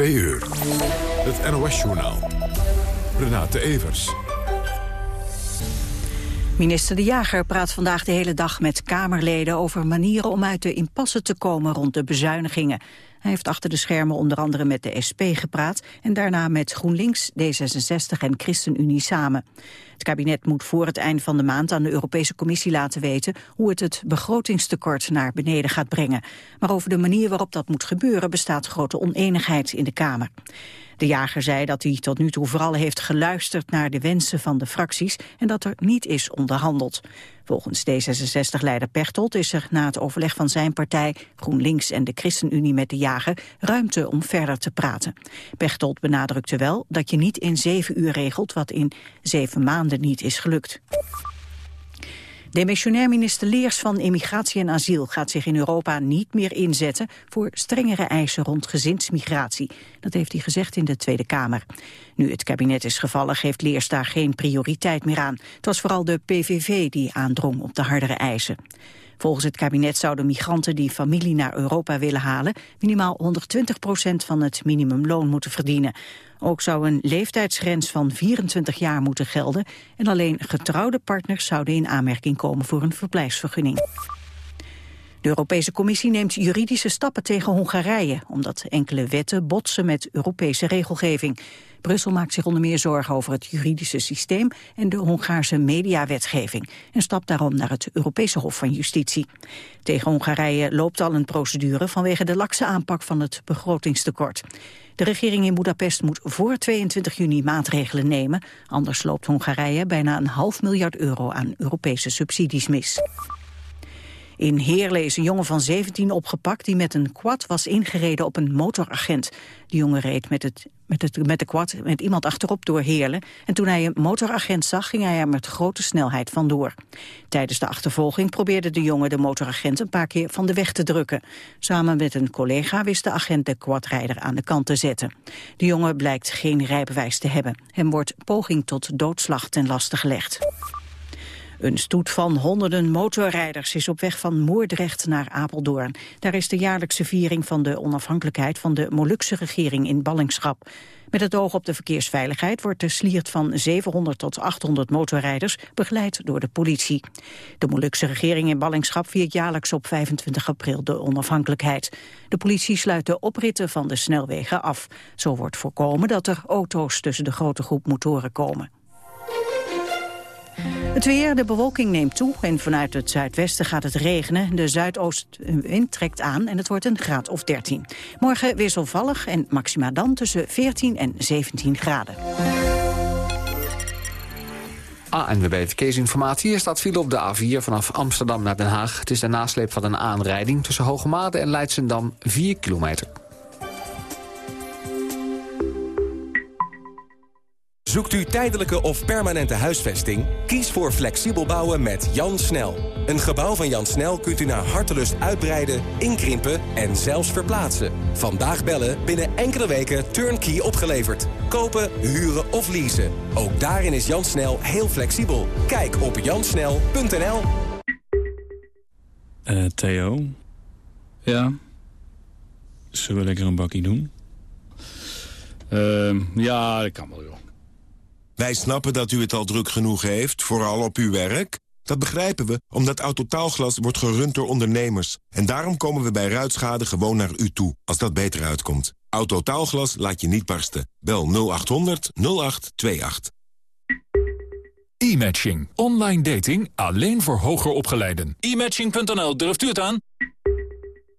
Twee uur. Het NOS-journaal. Renate Evers. Minister De Jager praat vandaag de hele dag met Kamerleden over manieren om uit de impasse te komen rond de bezuinigingen. Hij heeft achter de schermen onder andere met de SP gepraat en daarna met GroenLinks, D66 en ChristenUnie samen. Het kabinet moet voor het eind van de maand aan de Europese Commissie laten weten hoe het het begrotingstekort naar beneden gaat brengen. Maar over de manier waarop dat moet gebeuren bestaat grote oneenigheid in de Kamer. De jager zei dat hij tot nu toe vooral heeft geluisterd naar de wensen van de fracties en dat er niet is onderhandeld. Volgens D66-leider Pechtold is er na het overleg van zijn partij GroenLinks en de ChristenUnie met de jager ruimte om verder te praten. Pechtold benadrukte wel dat je niet in zeven uur regelt wat in zeven maanden niet is gelukt. Demissionair minister Leers van Immigratie en Asiel gaat zich in Europa niet meer inzetten voor strengere eisen rond gezinsmigratie. Dat heeft hij gezegd in de Tweede Kamer. Nu het kabinet is gevallen geeft Leers daar geen prioriteit meer aan. Het was vooral de PVV die aandrong op de hardere eisen. Volgens het kabinet zouden migranten die familie naar Europa willen halen... minimaal 120 procent van het minimumloon moeten verdienen. Ook zou een leeftijdsgrens van 24 jaar moeten gelden... en alleen getrouwde partners zouden in aanmerking komen voor een verblijfsvergunning. De Europese Commissie neemt juridische stappen tegen Hongarije... omdat enkele wetten botsen met Europese regelgeving. Brussel maakt zich onder meer zorgen over het juridische systeem... en de Hongaarse mediawetgeving... en stapt daarom naar het Europese Hof van Justitie. Tegen Hongarije loopt al een procedure... vanwege de lakse aanpak van het begrotingstekort. De regering in Budapest moet voor 22 juni maatregelen nemen... anders loopt Hongarije bijna een half miljard euro aan Europese subsidies mis. In Heerlen is een jongen van 17 opgepakt die met een quad was ingereden op een motoragent. De jongen reed met, het, met, het, met de quad met iemand achterop door Heerlen. En toen hij een motoragent zag, ging hij er met grote snelheid vandoor. Tijdens de achtervolging probeerde de jongen de motoragent een paar keer van de weg te drukken. Samen met een collega wist de agent de quadrijder aan de kant te zetten. De jongen blijkt geen rijbewijs te hebben. Hem wordt poging tot doodslag ten laste gelegd. Een stoet van honderden motorrijders is op weg van Moordrecht naar Apeldoorn. Daar is de jaarlijkse viering van de onafhankelijkheid van de Molukse regering in ballingschap. Met het oog op de verkeersveiligheid wordt de sliert van 700 tot 800 motorrijders begeleid door de politie. De Molukse regering in ballingschap viert jaarlijks op 25 april de onafhankelijkheid. De politie sluit de opritten van de snelwegen af. Zo wordt voorkomen dat er auto's tussen de grote groep motoren komen. Het weer, de bewolking neemt toe en vanuit het zuidwesten gaat het regenen. De zuidoostwind trekt aan en het wordt een graad of 13. Morgen wisselvallig en maxima dan tussen 14 en 17 graden. ANWB Verkeersinformatie. Hier staat file op de A4 vanaf Amsterdam naar Den Haag. Het is de nasleep van een aanrijding tussen Hoogmade en Leidsendam 4 kilometer. Zoekt u tijdelijke of permanente huisvesting? Kies voor flexibel bouwen met Jan Snel. Een gebouw van Jan Snel kunt u naar hartelust uitbreiden, inkrimpen en zelfs verplaatsen. Vandaag bellen, binnen enkele weken turnkey opgeleverd. Kopen, huren of leasen. Ook daarin is Jan Snel heel flexibel. Kijk op jansnel.nl Eh, Theo? Ja? Zullen we lekker een bakkie doen? Uh, ja, dat kan wel, joh. Wij snappen dat u het al druk genoeg heeft, vooral op uw werk. Dat begrijpen we, omdat Autotaalglas wordt gerund door ondernemers. En daarom komen we bij ruitschade gewoon naar u toe, als dat beter uitkomt. Autotaalglas laat je niet barsten. Bel 0800 0828. E-matching. Online dating alleen voor hoger opgeleiden. E-matching.nl, durft u het aan?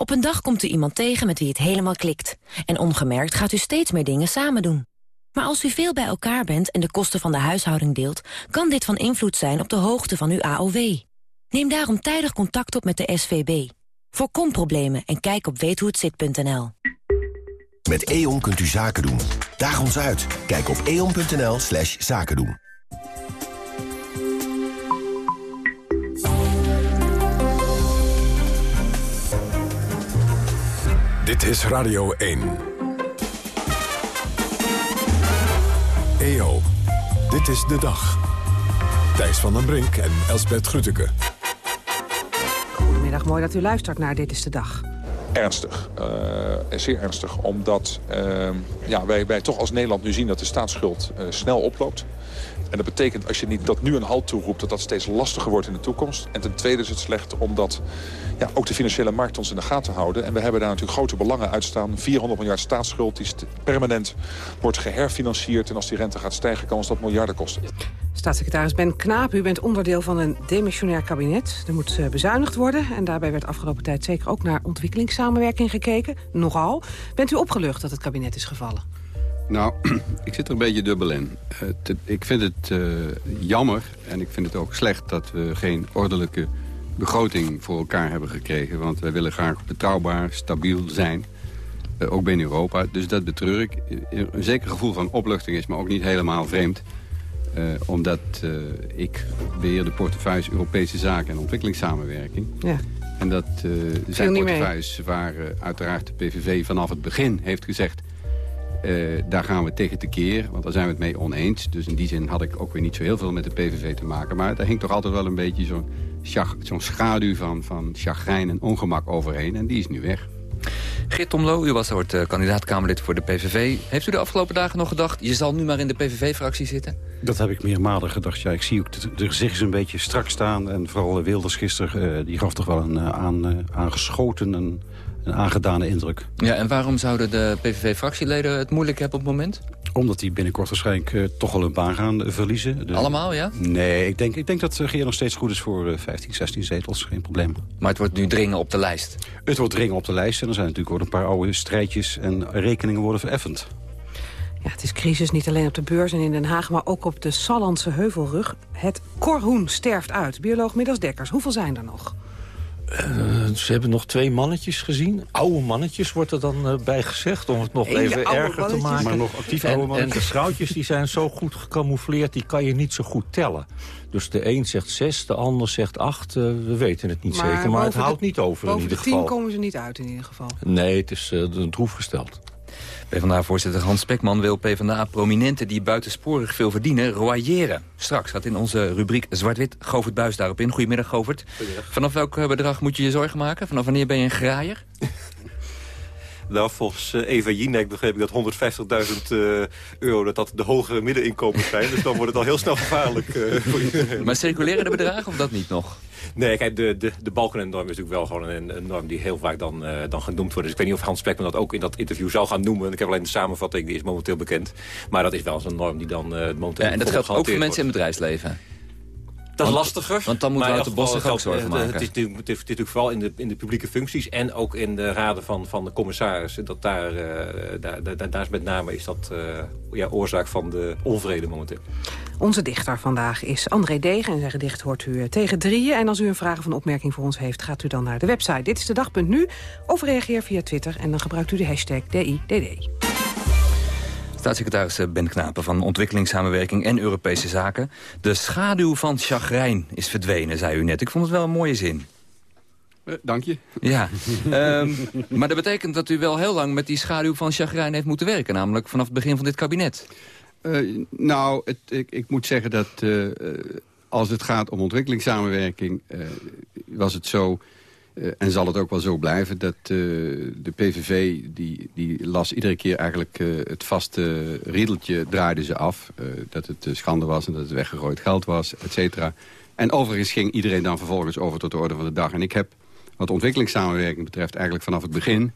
Op een dag komt u iemand tegen met wie het helemaal klikt. En ongemerkt gaat u steeds meer dingen samen doen. Maar als u veel bij elkaar bent en de kosten van de huishouding deelt... kan dit van invloed zijn op de hoogte van uw AOW. Neem daarom tijdig contact op met de SVB. Voorkom problemen en kijk op weethohetzit.nl. Met E.ON kunt u zaken doen. Daag ons uit. Kijk op eon.nl slash zaken doen. Dit is Radio 1. EO, dit is de dag. Thijs van den Brink en Elsbert Grütke. Goedemiddag, mooi dat u luistert naar Dit is de Dag. Ernstig, uh, zeer ernstig, omdat uh, ja, wij, wij toch als Nederland nu zien dat de staatsschuld uh, snel oploopt. En dat betekent als je niet dat nu een halt toeroept... dat dat steeds lastiger wordt in de toekomst. En ten tweede is het slecht omdat ja, ook de financiële markt ons in de gaten houden. En we hebben daar natuurlijk grote belangen uitstaan. 400 miljard staatsschuld die permanent wordt geherfinancierd. En als die rente gaat stijgen kan ons dat miljarden kosten. Staatssecretaris Ben Knaap, u bent onderdeel van een demissionair kabinet. Er moet bezuinigd worden en daarbij werd afgelopen tijd zeker ook naar ontwikkelingssamenwerking gekeken. Nogal. Bent u opgelucht dat het kabinet is gevallen? Nou, ik zit er een beetje dubbel in. Uh, ik vind het uh, jammer en ik vind het ook slecht dat we geen ordelijke begroting voor elkaar hebben gekregen. Want wij willen graag betrouwbaar, stabiel zijn, uh, ook binnen Europa. Dus dat betreur ik. Een zeker gevoel van opluchting is me ook niet helemaal vreemd. omdat ik beheer de portefeuille Europese Zaken en Ontwikkelingssamenwerking. Ja. En dat zijn portefeuilles waar uiteraard de PVV vanaf het begin heeft gezegd... Uh, daar gaan we tegen tekeer, want daar zijn we het mee oneens. Dus in die zin had ik ook weer niet zo heel veel met de PVV te maken. Maar daar hing toch altijd wel een beetje zo'n zo schaduw van, van chagrijn en ongemak overheen. En die is nu weg. Geert Tomlo, u was ooit uh, kandidaat-Kamerlid voor de PVV. Heeft u de afgelopen dagen nog gedacht... je zal nu maar in de PVV-fractie zitten? Dat heb ik meermalen gedacht. Ja, ik zie ook de, de gezichten een beetje strak staan. En vooral Wilders gisteren, uh, die gaf toch wel een uh, aan, aangeschoten... en een aangedane indruk. Ja, en waarom zouden de PVV-fractieleden het moeilijk hebben op het moment? Omdat die binnenkort waarschijnlijk uh, toch al een baan gaan uh, verliezen. De... Allemaal, ja? Nee, ik denk, ik denk dat Geer nog steeds goed is voor uh, 15, 16 zetels. Geen probleem. Maar het wordt nu dringen op de lijst? Het wordt dringen op de lijst. En er zijn natuurlijk ook een paar oude strijdjes en rekeningen worden vereffend. Ja, het is crisis niet alleen op de beurs en in Den Haag... maar ook op de Sallandse heuvelrug. Het korhoen sterft uit. Bioloog Middels Dekkers, hoeveel zijn er nog? Uh, ze hebben nog twee mannetjes gezien. Oude mannetjes wordt er dan uh, bij gezegd, om het nog Eén even erger te maken. Maar nog actief oude mannetjes. En de schroutjes die zijn zo goed gecamoufleerd, die kan je niet zo goed tellen. Dus de een zegt zes, de ander zegt acht. Uh, we weten het niet maar zeker, maar het houdt niet over in ieder geval. Boven de tien komen ze niet uit in ieder geval. Nee, het is droef gesteld. PvdA-voorzitter Hans Spekman wil PvdA-prominenten die buitensporig veel verdienen royeren. Straks gaat in onze rubriek Zwart-Wit Govert Buis daarop in. Goedemiddag Govert. Vanaf welk eh, bedrag moet je je zorgen maken? Vanaf wanneer ben je een graaier? Nou, volgens uh, Eva Jinek begreep ik dat 150.000 uh, euro dat dat de hogere middeninkomens zijn. dus dan wordt het al heel snel gevaarlijk. Uh, maar circuleren de bedragen of dat niet nog? Nee, kijk, de, de, de balkennorm is natuurlijk wel gewoon een, een norm die heel vaak dan, uh, dan genoemd wordt. Dus ik weet niet of Hans Spekman dat ook in dat interview zou gaan noemen. Ik heb alleen de samenvatting, die is momenteel bekend. Maar dat is wel zo'n norm die dan uh, momenteel ja, En dat geldt ook voor mensen in het bedrijfsleven? Dat is lastiger. Want dan moeten we uit de bossen ook zorgen maken. Het is, het, is, natuurlijk vooral in de, in de publieke functies... en ook in de raden van, van de commissarissen. Dat daar, uh, daar, daar, daar is met name is dat, uh, ja, oorzaak van de onvrede momenteel. Onze dichter vandaag is André Degen. En zijn gedicht hoort u tegen drieën. En als u een vraag of een opmerking voor ons heeft... gaat u dan naar de website Dit is de dag.nu of reageer via Twitter. En dan gebruikt u de hashtag DIDD. Staatssecretaris Ben Knapen van Ontwikkelingssamenwerking en Europese Zaken. De schaduw van chagrijn is verdwenen, zei u net. Ik vond het wel een mooie zin. Uh, dank je. Ja, um, maar dat betekent dat u wel heel lang met die schaduw van chagrijn heeft moeten werken. Namelijk vanaf het begin van dit kabinet. Uh, nou, het, ik, ik, moet zeggen dat uh, als het gaat om ontwikkelingssamenwerking... was het zo uh, en zal het ook wel zo blijven dat uh, de PVV, die, die las iedere keer eigenlijk uh, het vaste riedeltje, draaide ze af. dat het schande was en dat het weggegooid geld was, et cetera. En overigens ging iedereen dan vervolgens over tot de orde van de dag. En ik heb, wat ontwikkelingssamenwerking betreft, eigenlijk vanaf het begin...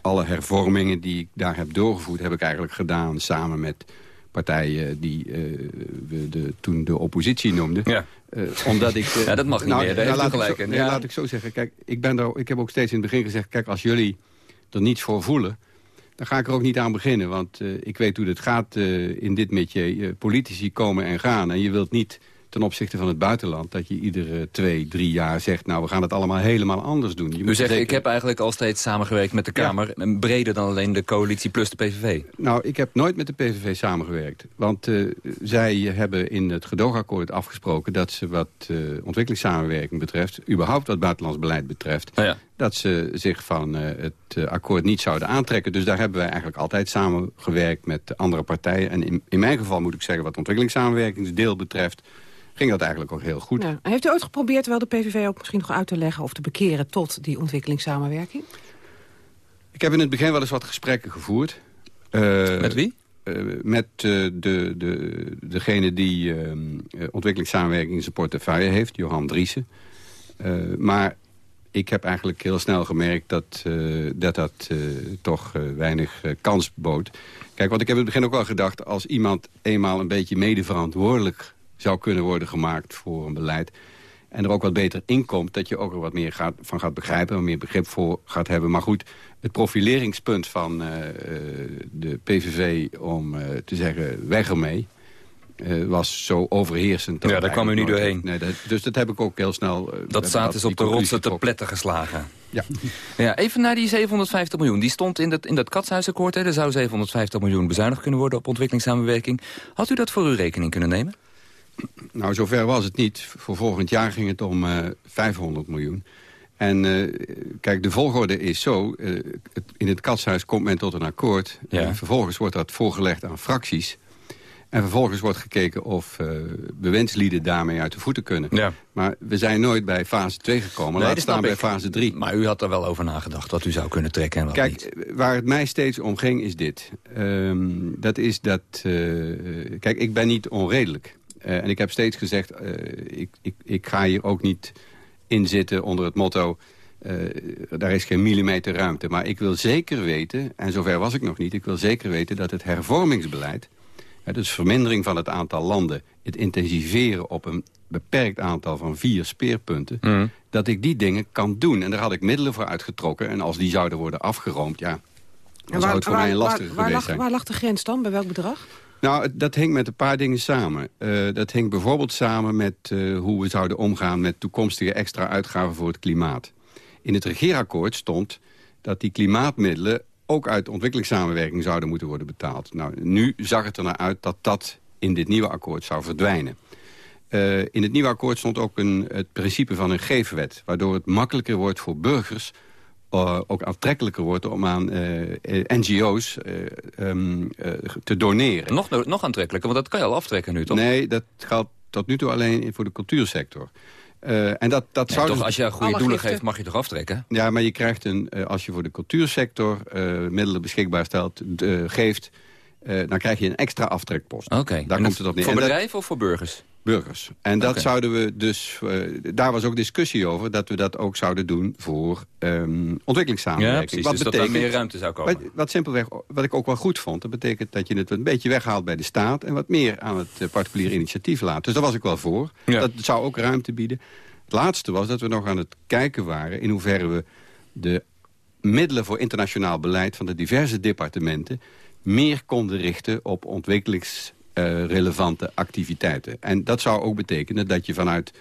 alle hervormingen die ik daar heb doorgevoerd, heb ik eigenlijk gedaan samen met partijen die uh, we de, toen de oppositie noemden. Ja. Uh, omdat ik, uh, ja, dat mag niet nou, meer. Nou, laat, gelijk ik zo, ja. laat ik zo zeggen. Kijk, ik, ben daar, ik heb ook steeds in het begin gezegd... kijk, als jullie er niets voor voelen... dan ga ik er ook niet aan beginnen. Want ik weet hoe het gaat in dit metje. politici komen en gaan. En je wilt niet ten opzichte van het buitenland... dat je iedere twee, drie jaar zegt... nou, we gaan het allemaal helemaal anders doen. Je U moet zegt, zeker- ik heb eigenlijk al steeds samengewerkt met de Kamer... en breder dan alleen de coalitie plus de PVV. Nou, ik heb nooit met de PVV samengewerkt. Want eh, zij hebben in het gedoogakkoord afgesproken... dat ze wat eh, ontwikkelingssamenwerking betreft... überhaupt wat buitenlands beleid betreft... dat ze zich van eh, het akkoord niet zouden aantrekken. Dus daar hebben wij eigenlijk altijd samengewerkt met andere partijen. En in, in mijn geval moet ik zeggen, wat ontwikkelingssamenwerkingsdeel betreft... ging dat eigenlijk ook heel goed. Ja. Heeft u ooit geprobeerd wel de PVV ook misschien nog uit te leggen... of te bekeren tot die ontwikkelingssamenwerking? Ik heb in het begin wel eens wat gesprekken gevoerd. Eh, Met wie? eh, met eh, de, de, degene die ontwikkelingssamenwerking in zijn portefeuille heeft, Johan Driessen. Eh, maar ik heb eigenlijk heel snel gemerkt dat eh, dat, dat eh, toch weinig kans bood. Kijk, want ik heb in het begin ook wel gedacht... als iemand eenmaal een beetje medeverantwoordelijk zou kunnen worden gemaakt voor een beleid... en er ook wat beter in komt, dat je ook er wat meer gaat, van gaat begrijpen... wat meer begrip voor gaat hebben. Maar goed, het profileringspunt van eh, eh, de PVV om eh, te zeggen weg ermee... was zo overheersend. Ja, daar kwam u niet doorheen. Nee, dat- dus dat heb ik ook heel snel... Dat staat dus op de rotsen te pletten geslagen. Ja. ja. Even naar die 750 miljoen. Die stond in dat, in dat katshuisakkoord. Hè. Er zou 750 miljoen bezuinigd kunnen worden op ontwikkelingssamenwerking. Had u dat voor uw rekening kunnen nemen? Nou, zover was het niet. Voor volgend jaar ging het om eh 500 miljoen. En eh, kijk, de volgorde is zo. eh, het- in het katshuis komt men tot een akkoord. Ja. En vervolgens wordt dat voorgelegd aan fracties. En vervolgens wordt gekeken of eh bewindslieden daarmee uit de voeten kunnen. Ja. Maar we zijn nooit bij fase 2 gekomen. Nee, Laat staan bij ik. fase 3. Maar u had er wel over nagedacht wat u zou kunnen trekken en wat Kijk, niet. eh, waar het mij steeds om ging is dit. Ehm, dat is dat... eh, kijk, ik ben niet onredelijk. Eh, en ik heb steeds gezegd, eh, ik, ik, ik ga hier ook niet in zitten onder het motto... eh, daar is geen millimeter ruimte. Maar ik wil zeker weten, en zover was ik nog niet... ik wil zeker weten dat het hervormingsbeleid... hè, dus vermindering van het aantal landen... het intensiveren op een beperkt aantal van vier speerpunten... Mm. dat ik die dingen kan doen. En daar had ik middelen voor uitgetrokken. En als die zouden worden afgeroomd, ja... dan zou het voor mij een lastige waar, geweest lag, zijn. waar lag de grens dan? Bij welk bedrag? Nou, dat hing met een paar dingen samen. Eh, dat hing bijvoorbeeld samen met eh, hoe we zouden omgaan... met toekomstige extra uitgaven voor het klimaat. In het regeerakkoord stond dat die klimaatmiddelen... ook uit ontwikkelingssamenwerking zouden moeten worden betaald. Nou, nu zag het er naar uit dat dat in dit nieuwe akkoord zou verdwijnen. Eh, in het nieuwe akkoord stond ook een, het principe van een geefwet... waardoor het makkelijker wordt voor burgers... eh, ook aantrekkelijker wordt om aan eh, eh, NGO's eh, ehm, eh, te doneren. Nog, nog aantrekkelijker, want dat kan je al aftrekken nu, toch? Nee, dat geldt tot nu toe alleen voor de cultuursector. Eh, en dat, dat Nee, zou toch, dus- als je goede doelen geeft, mag je toch aftrekken? Ja, maar je krijgt een, eh, als je voor de cultuursector eh, middelen beschikbaar stelt, geeft, eh, dan krijg je een extra aftrekpost. Oké. Daar komt het op neer. Voor bedrijven of voor burgers? Burgers. En dat zouden we dus, eh, daar was ook discussie over, dat we dat ook zouden doen voor ehm, ontwikkelingssamenwerking. Ja, precies. Dus dat daar meer ruimte zou komen. Wat, wat simpelweg, wat ik ook wel goed vond, dat betekent dat je het een beetje weghaalt bij de staat en wat meer aan het eh, particulier initiatief laat. Dus daar was ik wel voor. Ja. Dat zou ook ruimte bieden. Het laatste was dat we nog aan het kijken waren in hoeverre we de middelen voor internationaal beleid van de diverse departementen meer konden richten op ontwikkelingsrelevante activiteiten. En dat zou ook betekenen dat je vanuit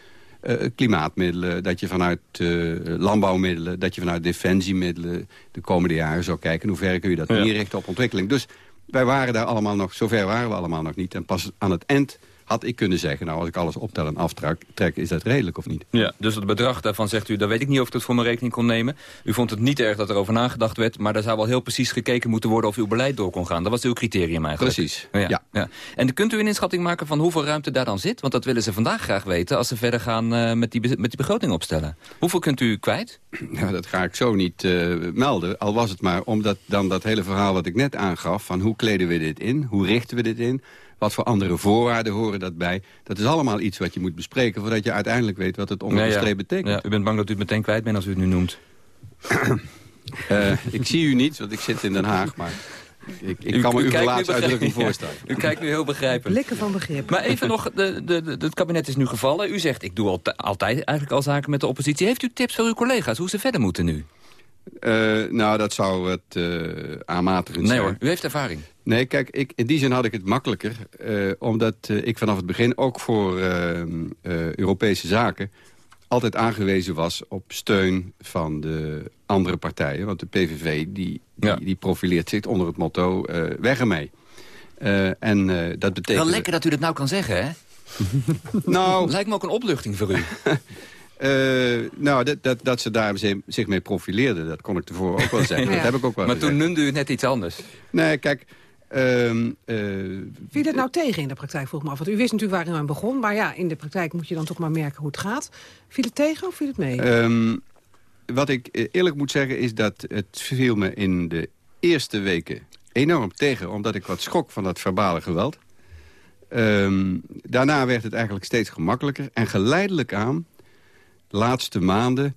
eh, klimaatmiddelen, dat je vanuit eh, landbouwmiddelen, dat je vanuit defensiemiddelen de komende jaren zou kijken in hoeverre kun je dat Ja. meer richten op ontwikkeling. Dus wij waren daar allemaal nog, zover waren we allemaal nog niet. En pas aan het eind had ik kunnen zeggen, nou als ik alles optel en aftrek, trek, is dat redelijk of niet? Ja, dus het bedrag daarvan zegt u, daar weet ik niet of ik het voor mijn rekening kon nemen. U vond het niet erg dat er over nagedacht werd, maar er zou wel heel precies gekeken moeten worden of uw beleid door kon gaan. Dat was uw criterium eigenlijk. Precies, Ja, ja. En kunt u een inschatting maken van hoeveel ruimte daar dan zit? Want dat willen ze vandaag graag weten als ze verder gaan eh, met, die, met die begroting opstellen. Hoeveel kunt u kwijt? Nou, dat ga ik zo niet eh, melden. Al was het maar omdat dan dat hele verhaal wat ik net aangaf... van hoe kleden we dit in, hoe richten we dit in... wat voor andere voorwaarden horen dat bij... dat is allemaal iets wat je moet bespreken... voordat je uiteindelijk weet wat het onder de streep betekent. Ja, u bent bang dat u het meteen kwijt bent als u het nu noemt. Eh, ik zie u niet, want ik zit in Den Haag, maar... Ik, ik U- kan me u uw gelaatsuitdrukking voorstellen. U kijkt nu heel begrijpelijk. Blikken van begrip. Maar even nog, de, de, de, het kabinet is nu gevallen. U zegt, ik doe alti- altijd eigenlijk al zaken met de oppositie. Heeft u tips voor uw collega's hoe ze verder moeten nu? Eh, nou, dat zou wat uh, aanmatigend nee, zijn. hoor, u heeft ervaring. Nee, kijk, ik, in die zin had ik het makkelijker. Uh, omdat ik vanaf het begin ook voor Europese zaken... altijd aangewezen was op steun van de andere partijen. Want de PVV die, die, die profileert zich onder het motto weg ermee. en dat betekent... Wel lekker dat u dat nou kan zeggen, hè? nou... Lijkt me ook een opluchting voor u. Uh, nou, dat, dat, dat ze daar zich mee profileerden, dat kon ik tevoren ook wel zeggen. ja. Dat heb ik ook wel Maar gezegd. toen noemde u het net iets anders. Nee, kijk... Um, uh, Viel het nou tegen in de praktijk, vroeg me af? Want u wist natuurlijk waar u aan begon. Maar ja, in de praktijk moet je dan toch maar merken hoe het gaat. Viel het tegen of viel het mee? Um, wat ik eerlijk moet zeggen is dat het viel me in de eerste weken enorm tegen. Omdat ik wat schrok van dat verbale geweld. Um, daarna werd het eigenlijk steeds gemakkelijker. En geleidelijk aan laatste maanden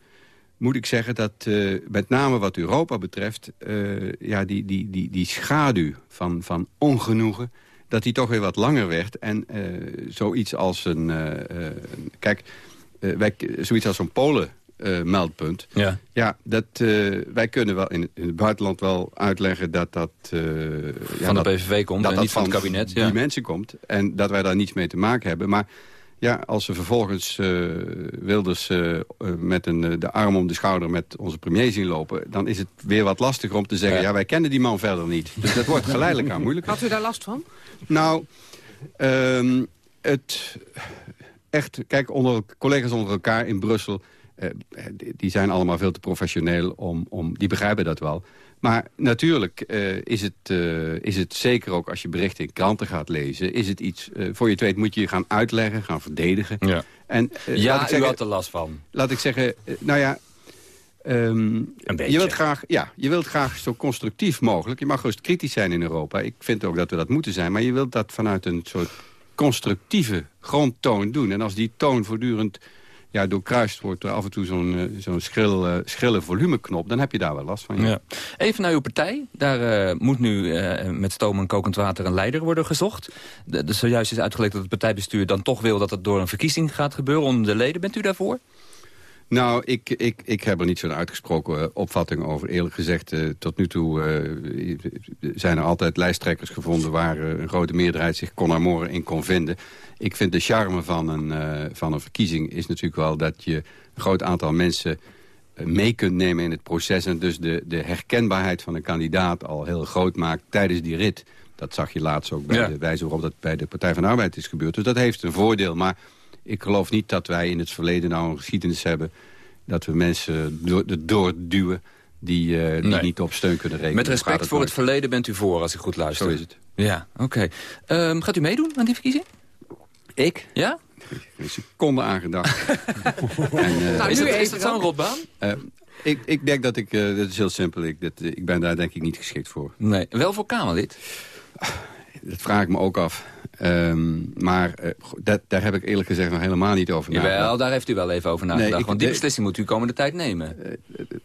moet ik zeggen dat uh, met name wat Europa betreft... Uh, ja, die, die, die, die schaduw van, van ongenoegen, dat die toch weer wat langer werd. En uh, zoiets als een... kijk, wij, zoiets als een Polen... meldpunt. Ja, ja dat, wij kunnen wel in, in, het buitenland wel uitleggen dat dat... van ja, de PVV komt dat en dat niet van het kabinet. die Ja. mensen komt. En dat wij daar niets mee te maken hebben. Maar ja, als ze vervolgens uh, Wilders uh, uh, met een, de arm om de schouder met onze premier zien lopen... dan is het weer wat lastiger om te zeggen... ja, ja wij kennen die man verder niet. Dus dat wordt geleidelijk aan moeilijker. Had u daar last van? Nou, um, het... Echt, kijk, onder, collega's onder elkaar in Brussel... die zijn allemaal veel te professioneel, om, om, die begrijpen dat wel... Maar natuurlijk uh, is, het, uh, is het zeker ook als je berichten in kranten gaat lezen... is het iets, uh, voor je het weet moet je je gaan uitleggen, gaan verdedigen. Ja, en, ja ik zeggen, u had er last van. Laat ik zeggen, nou ja... Um, Een beetje. Je wilt, graag, ja, je wilt graag zo constructief mogelijk. Je mag gerust kritisch zijn in Europa. Ik vind ook dat we dat moeten zijn. Maar je wilt dat vanuit een soort constructieve grondtoon doen. En als die toon voortdurend ja, doorkruist wordt door af en toe zo'n uh, zo'n schril, uh, schrille volumeknop... dan heb je daar wel last van. Ja. Even naar uw partij. Daar uh, moet nu met stoom en kokend water een leider worden gezocht. De, de, zojuist is uitgelegd dat het partijbestuur dan toch wil... dat het door een verkiezing gaat gebeuren onder de leden. Bent u daarvoor? Nou, ik, ik, ik heb er niet zo'n uitgesproken opvatting over. Eerlijk gezegd, uh, tot nu toe uh, zijn er altijd lijsttrekkers gevonden... waar uh, een grote meerderheid zich kon amoren in kon vinden. Ik vind de charme van een, van een verkiezing is natuurlijk wel... dat je een groot aantal mensen mee kunt nemen in het proces... en dus de, de herkenbaarheid van een kandidaat al heel groot maakt tijdens die rit. Dat zag je laatst ook bij Ja. de wijze waarop dat bij de Partij van de Arbeid is gebeurd. Dus dat heeft een voordeel, maar... Ik geloof niet dat wij in het verleden nou een geschiedenis hebben... dat we mensen door, doorduwen die, uh, die Nee. niet op steun kunnen rekenen. Met respect voor het verleden bent u voor, als ik goed luister. Zo is het. Ja, oké. Ehm, gaat u meedoen aan die verkiezing? Ik? Ja? Geen seconde aangedacht. en, uh, Nou, is, nu het, is dat zo'n rotbaan? uh, ik, ik denk dat ik... Dat is heel simpel. Ik, dat, ik ben daar denk ik niet geschikt voor. Nee, wel voor Kamerlid. Dat vraag ik me ook af. Um, maar uh, dat, daar heb ik eerlijk gezegd nog helemaal niet over nagedacht. Jawel, daar heeft u wel even over nagedacht. Nee, ik- want die beslissing moet u komende tijd nemen.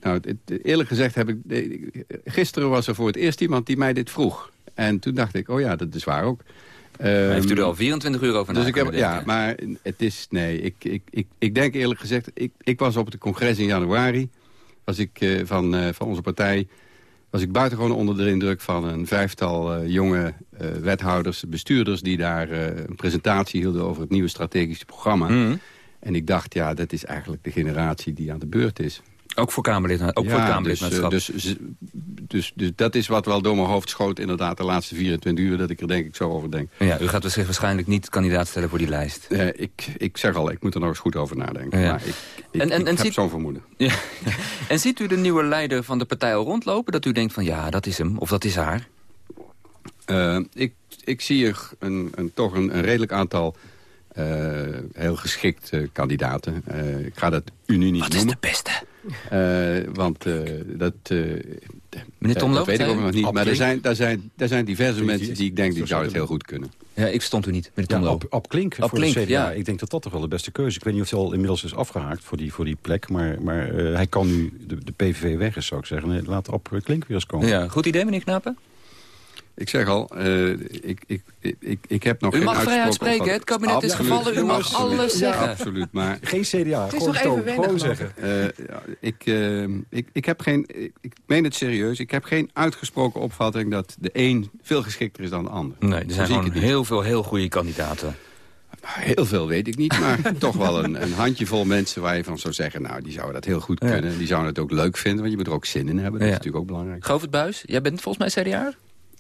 Nou, het- eerlijk gezegd heb ik... eh, Gisteren was er voor het eerst iemand die mij dit vroeg. En toen dacht ik, oh ja, dat is waar ook. Maar heeft u er Ehm, al 24 uur over dus ik heb, Ja, maar het is... Nee, ik, ik, ik, ik denk eerlijk gezegd... Ik, ik was op het congres in januari... Was ik, eh, van, eh, van onze partij... was ik buitengewoon onder de indruk van een vijftal eh, jonge eh, wethouders... bestuurders die daar eh, een presentatie hielden... over het nieuwe strategische programma. Mhm. En ik dacht, ja, dat is eigenlijk de generatie die aan de beurt is. Ook voor Kamerlid, ook Ja, voor dus, Kamerlidmaatschap. eh, dus, dus, dus, dus dat is wat wel door mijn hoofd schoot inderdaad de laatste 24 uur... dat ik er denk ik zo over denk. ja, u gaat zich waarschijnlijk niet kandidaat stellen voor die lijst. Eh, ik, ik zeg al, ik moet er nog eens goed over nadenken. Ja. Maar ik, ik, En- en- ik en heb zo'n vermoeden. Ja. en ziet u de nieuwe leider van de partij al rondlopen? Dat u denkt van ja, dat is hem, of dat is haar? Ik, ik zie er een, een, toch een, een redelijk aantal heel geschikte kandidaten. Ik ga dat u nu niet Wat is noemen. de beste? Eh, want eh, dat, eh, Meneer Tom dat weet ik ook nog niet. Maar er zijn, daar, zijn, daar zijn diverse mensen die ik denk die zouden het heel goed kunnen. Ja, ik stond u niet, meneer Tom Ja, op, op Klink voor Klink, de CDA. ja. Ik denk dat dat toch wel de beste keuze is. Ik weet niet of hij al inmiddels is afgehaakt voor die, voor die plek. Maar, maar eh, hij kan nu de, de PVV weg is, zou ik zeggen. Nee, laat op Klink weer eens komen. Ja, goed idee, meneer Knapen? Ik zeg al, uh, ik, ik, ik, ik heb nog u geen mag vrij uitspreken, het kabinet is gevallen, u mag alles zeggen. Ja, absoluut, maar... Geen CDA, het is nog even gewoon zeggen. Uh, ja, ik, uh, ik, ik heb geen, ik, ik meen het serieus, ik heb geen uitgesproken opvatting dat de een veel geschikter is dan de ander. Nee, er zijn gewoon heel veel heel goede kandidaten. Heel veel weet ik niet, maar toch wel een, een handjevol mensen waar je van zou zeggen... nou, die zouden dat heel goed kunnen. Die zouden het ook leuk vinden, want je moet er ook zin in hebben. Dat is natuurlijk ook belangrijk. Govert Buis, jij bent volgens mij CDA?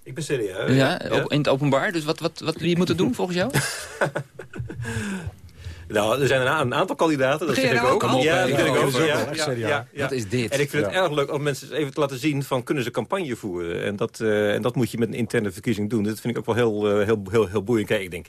Ik ben CDA. Ja, ja, in het openbaar. Dus wat, wat, wat wie moet het doen volgens jou? Nou, er zijn een, aantal kandidaten, dat ik ook. Op, ja, dat vind ik ook. Ja, ja, ja, ja, Wat is dit? En ik vind het erg leuk om mensen even te laten zien van kunnen ze campagne voeren. En dat, uh, en dat moet je met een interne verkiezing doen. Dat vind ik ook wel heel, uh, heel, heel, heel boeiend. Kijk, ik denk,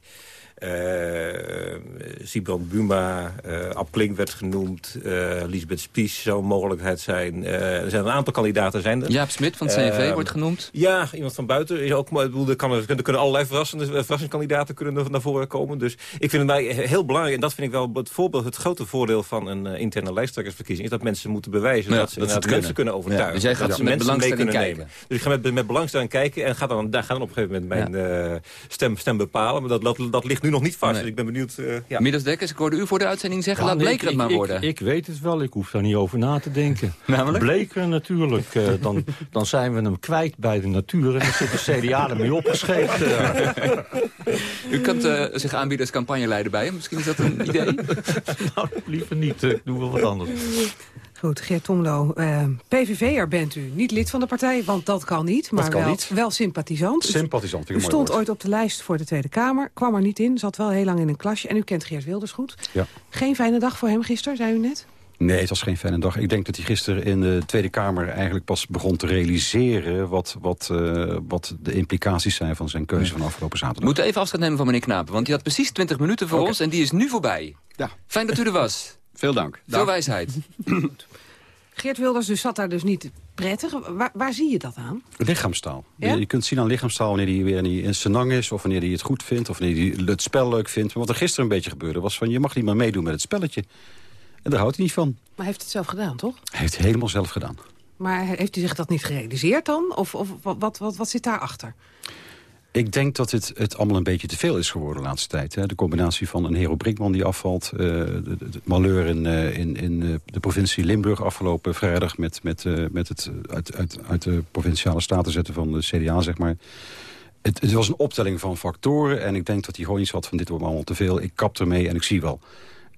Sibrand Buma, uh, Ab Klink werd genoemd. Uh, Lisbeth Spies zou een mogelijkheid zijn. er zijn een aantal kandidaten. Zijn er. Jaap Smit van het CNV wordt genoemd. Ja, iemand van buiten. Is ook, bedoel, er, kan, er kunnen allerlei verrassende, verrassingskandidaten kunnen naar voren komen. Dus ik vind het mij heel belangrijk. En dat vind ik wel het voorbeeld, het grote voordeel van een interne lijsttrekkersverkiezing. Is dat mensen moeten bewijzen ja, dat ze dat mensen kunnen, kunnen overtuigen. Ja, dus jij gaat dat ze met belangstelling kijken. Nemen. Dus ik ga met, met belangstelling kijken. En ga dan, daar gaan dan op een gegeven moment mijn stem, stem bepalen. Maar dat, dat, dat ligt nu nog niet vast. Nee. Dus ik ben benieuwd. Uh, ja. Middels Dekkers, ik hoorde u voor de uitzending zeggen, ja, laat nee, Bleker het maar worden. Ik, ik, weet het wel, ik hoef daar niet over na te denken. Namelijk? Bleker natuurlijk, uh, dan, dan zijn we hem kwijt bij de natuur... en dan zit de CDA ermee opgescheept. Uh. U kunt zich aanbieden als campagneleider bij hem. Misschien is dat een idee? nou, liever niet. Ik doe wel wat anders. Goed, Geert Tomlo, uh, PVV'er bent u. Niet lid van de partij, want dat kan niet. Maar kan wel, niet. wel sympathisant. Sympathisant, U stond woord. ooit op de lijst voor de Tweede Kamer. Kwam er niet in, zat wel heel lang in een klasje. En u kent Geert Wilders goed. Ja. Geen fijne dag voor hem gisteren, zei u net? Nee, het was geen fijne dag. Ik denk dat hij gisteren in de Tweede Kamer eigenlijk pas begon te realiseren... wat, wat, uh, wat de implicaties zijn van zijn keuze van afgelopen zaterdag. We moeten even afstand nemen van meneer Knapen, want die had precies 20 minuten voor okay. ons... en die is nu voorbij. Ja. Fijn dat u er was. Veel dank. Veel wijsheid. Geert Wilders dus zat daar dus niet prettig. Waar, waar zie je dat aan? Lichaamstaal. Ja? Je kunt zien aan lichaamstaal wanneer hij weer niet in senang is... of wanneer hij het goed vindt, of wanneer hij het spel leuk vindt. Maar wat er gisteren een beetje gebeurde was van... je mag niet meer meedoen met het spelletje. En daar houdt hij niet van. Maar hij heeft het zelf gedaan, toch? Hij heeft het helemaal zelf gedaan. Maar heeft hij zich dat niet gerealiseerd dan? Of, of wat, wat, wat, wat zit daarachter? Ik denk dat het, het allemaal een beetje te veel is geworden de laatste tijd. Hè. De combinatie van een Hero Brinkman die afvalt. Uh, de, de malheur in, uh, in, in uh, de provincie Limburg afgelopen vrijdag... met, met, met het uit, uit, uit de provinciale staten zetten van de CDA, zeg maar. Het, het was een optelling van factoren. En ik denk dat hij gewoon iets had van dit wordt allemaal te veel. Ik kap ermee en ik zie wel.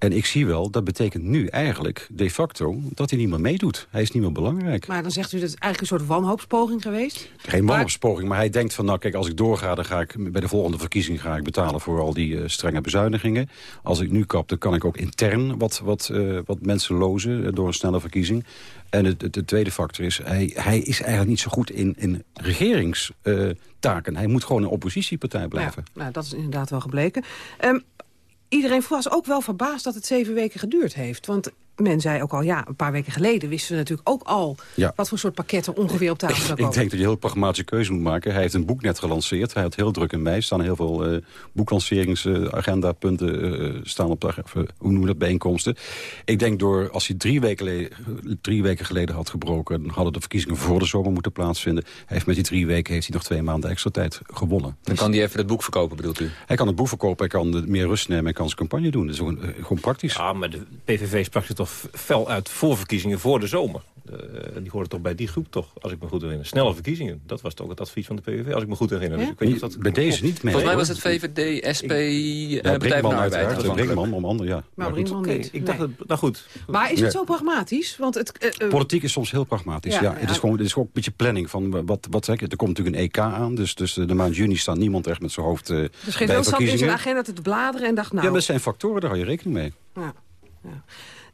En ik zie wel, dat betekent nu eigenlijk de facto dat hij niet meer meedoet. Hij is niet meer belangrijk. Maar dan zegt u dat het eigenlijk een soort wanhoopspoging geweest? Geen wanhoopspoging, maar hij denkt van... nou kijk, als ik doorga, dan ga ik bij de volgende verkiezing ga ik betalen... voor al die uh, strenge bezuinigingen. Als ik nu kap, dan kan ik ook intern wat, wat, uh, wat mensen lozen... door een snelle verkiezing. En de, de, de tweede factor is, hij, hij is eigenlijk niet zo goed in, in regeringstaken. Hij moet gewoon een oppositiepartij blijven. Ja, nou, dat is inderdaad wel gebleken. Um, iedereen was ook wel verbaasd dat het zeven weken geduurd heeft. Want men zei ook al, ja, een paar weken geleden wisten we natuurlijk ook al... Ja. wat voor soort pakketten ongeveer op tafel zou komen. Ik denk dat je een heel pragmatische keuze moet maken. Hij heeft een boek net gelanceerd. Hij had heel druk in mei. Er staan heel veel uh, boeklanceringsagenda-punten uh, staan op de, uh, hoe noemen dat, bijeenkomsten. Ik denk door, als hij drie weken, drie weken geleden had gebroken... dan hadden de verkiezingen voor de zomer moeten plaatsvinden. Hij heeft met die drie weken heeft hij nog twee maanden extra tijd gewonnen. Dan dus, kan hij even het boek verkopen, bedoelt u? Hij kan het boek verkopen, hij kan meer rust nemen... hij kan zijn campagne doen. Dat is gewoon, gewoon praktisch. Ja, maar de PVV sprak zich toch fel uit voorverkiezingen voor de zomer. Uh, die hoorden toch bij die groep toch, als ik me goed herinner. Snelle verkiezingen, dat was toch het advies van de PVV, als ik me goed herinner. Ja? Dus ik weet niet of dat bij deze niet mee. Volgens mij was het VVD, SP, ik, ja, Partij van de Arbeid. Brinkman, om andere, ja. Maar, maar Brinkman niet. Ik dacht, nee. het, nou goed. Maar is het zo pragmatisch? Want het, uh, Politiek is soms heel pragmatisch, ja. ja. Het, is gewoon, het is gewoon een beetje planning van, wat, wat zeg ik, er komt natuurlijk een EK aan, dus, dus de maand juni staat niemand echt met zijn hoofd uh, Dus geen zat in zijn agenda te bladeren en dacht nou... Ja, maar dat zijn factoren, daar hou je rekening mee. Ja.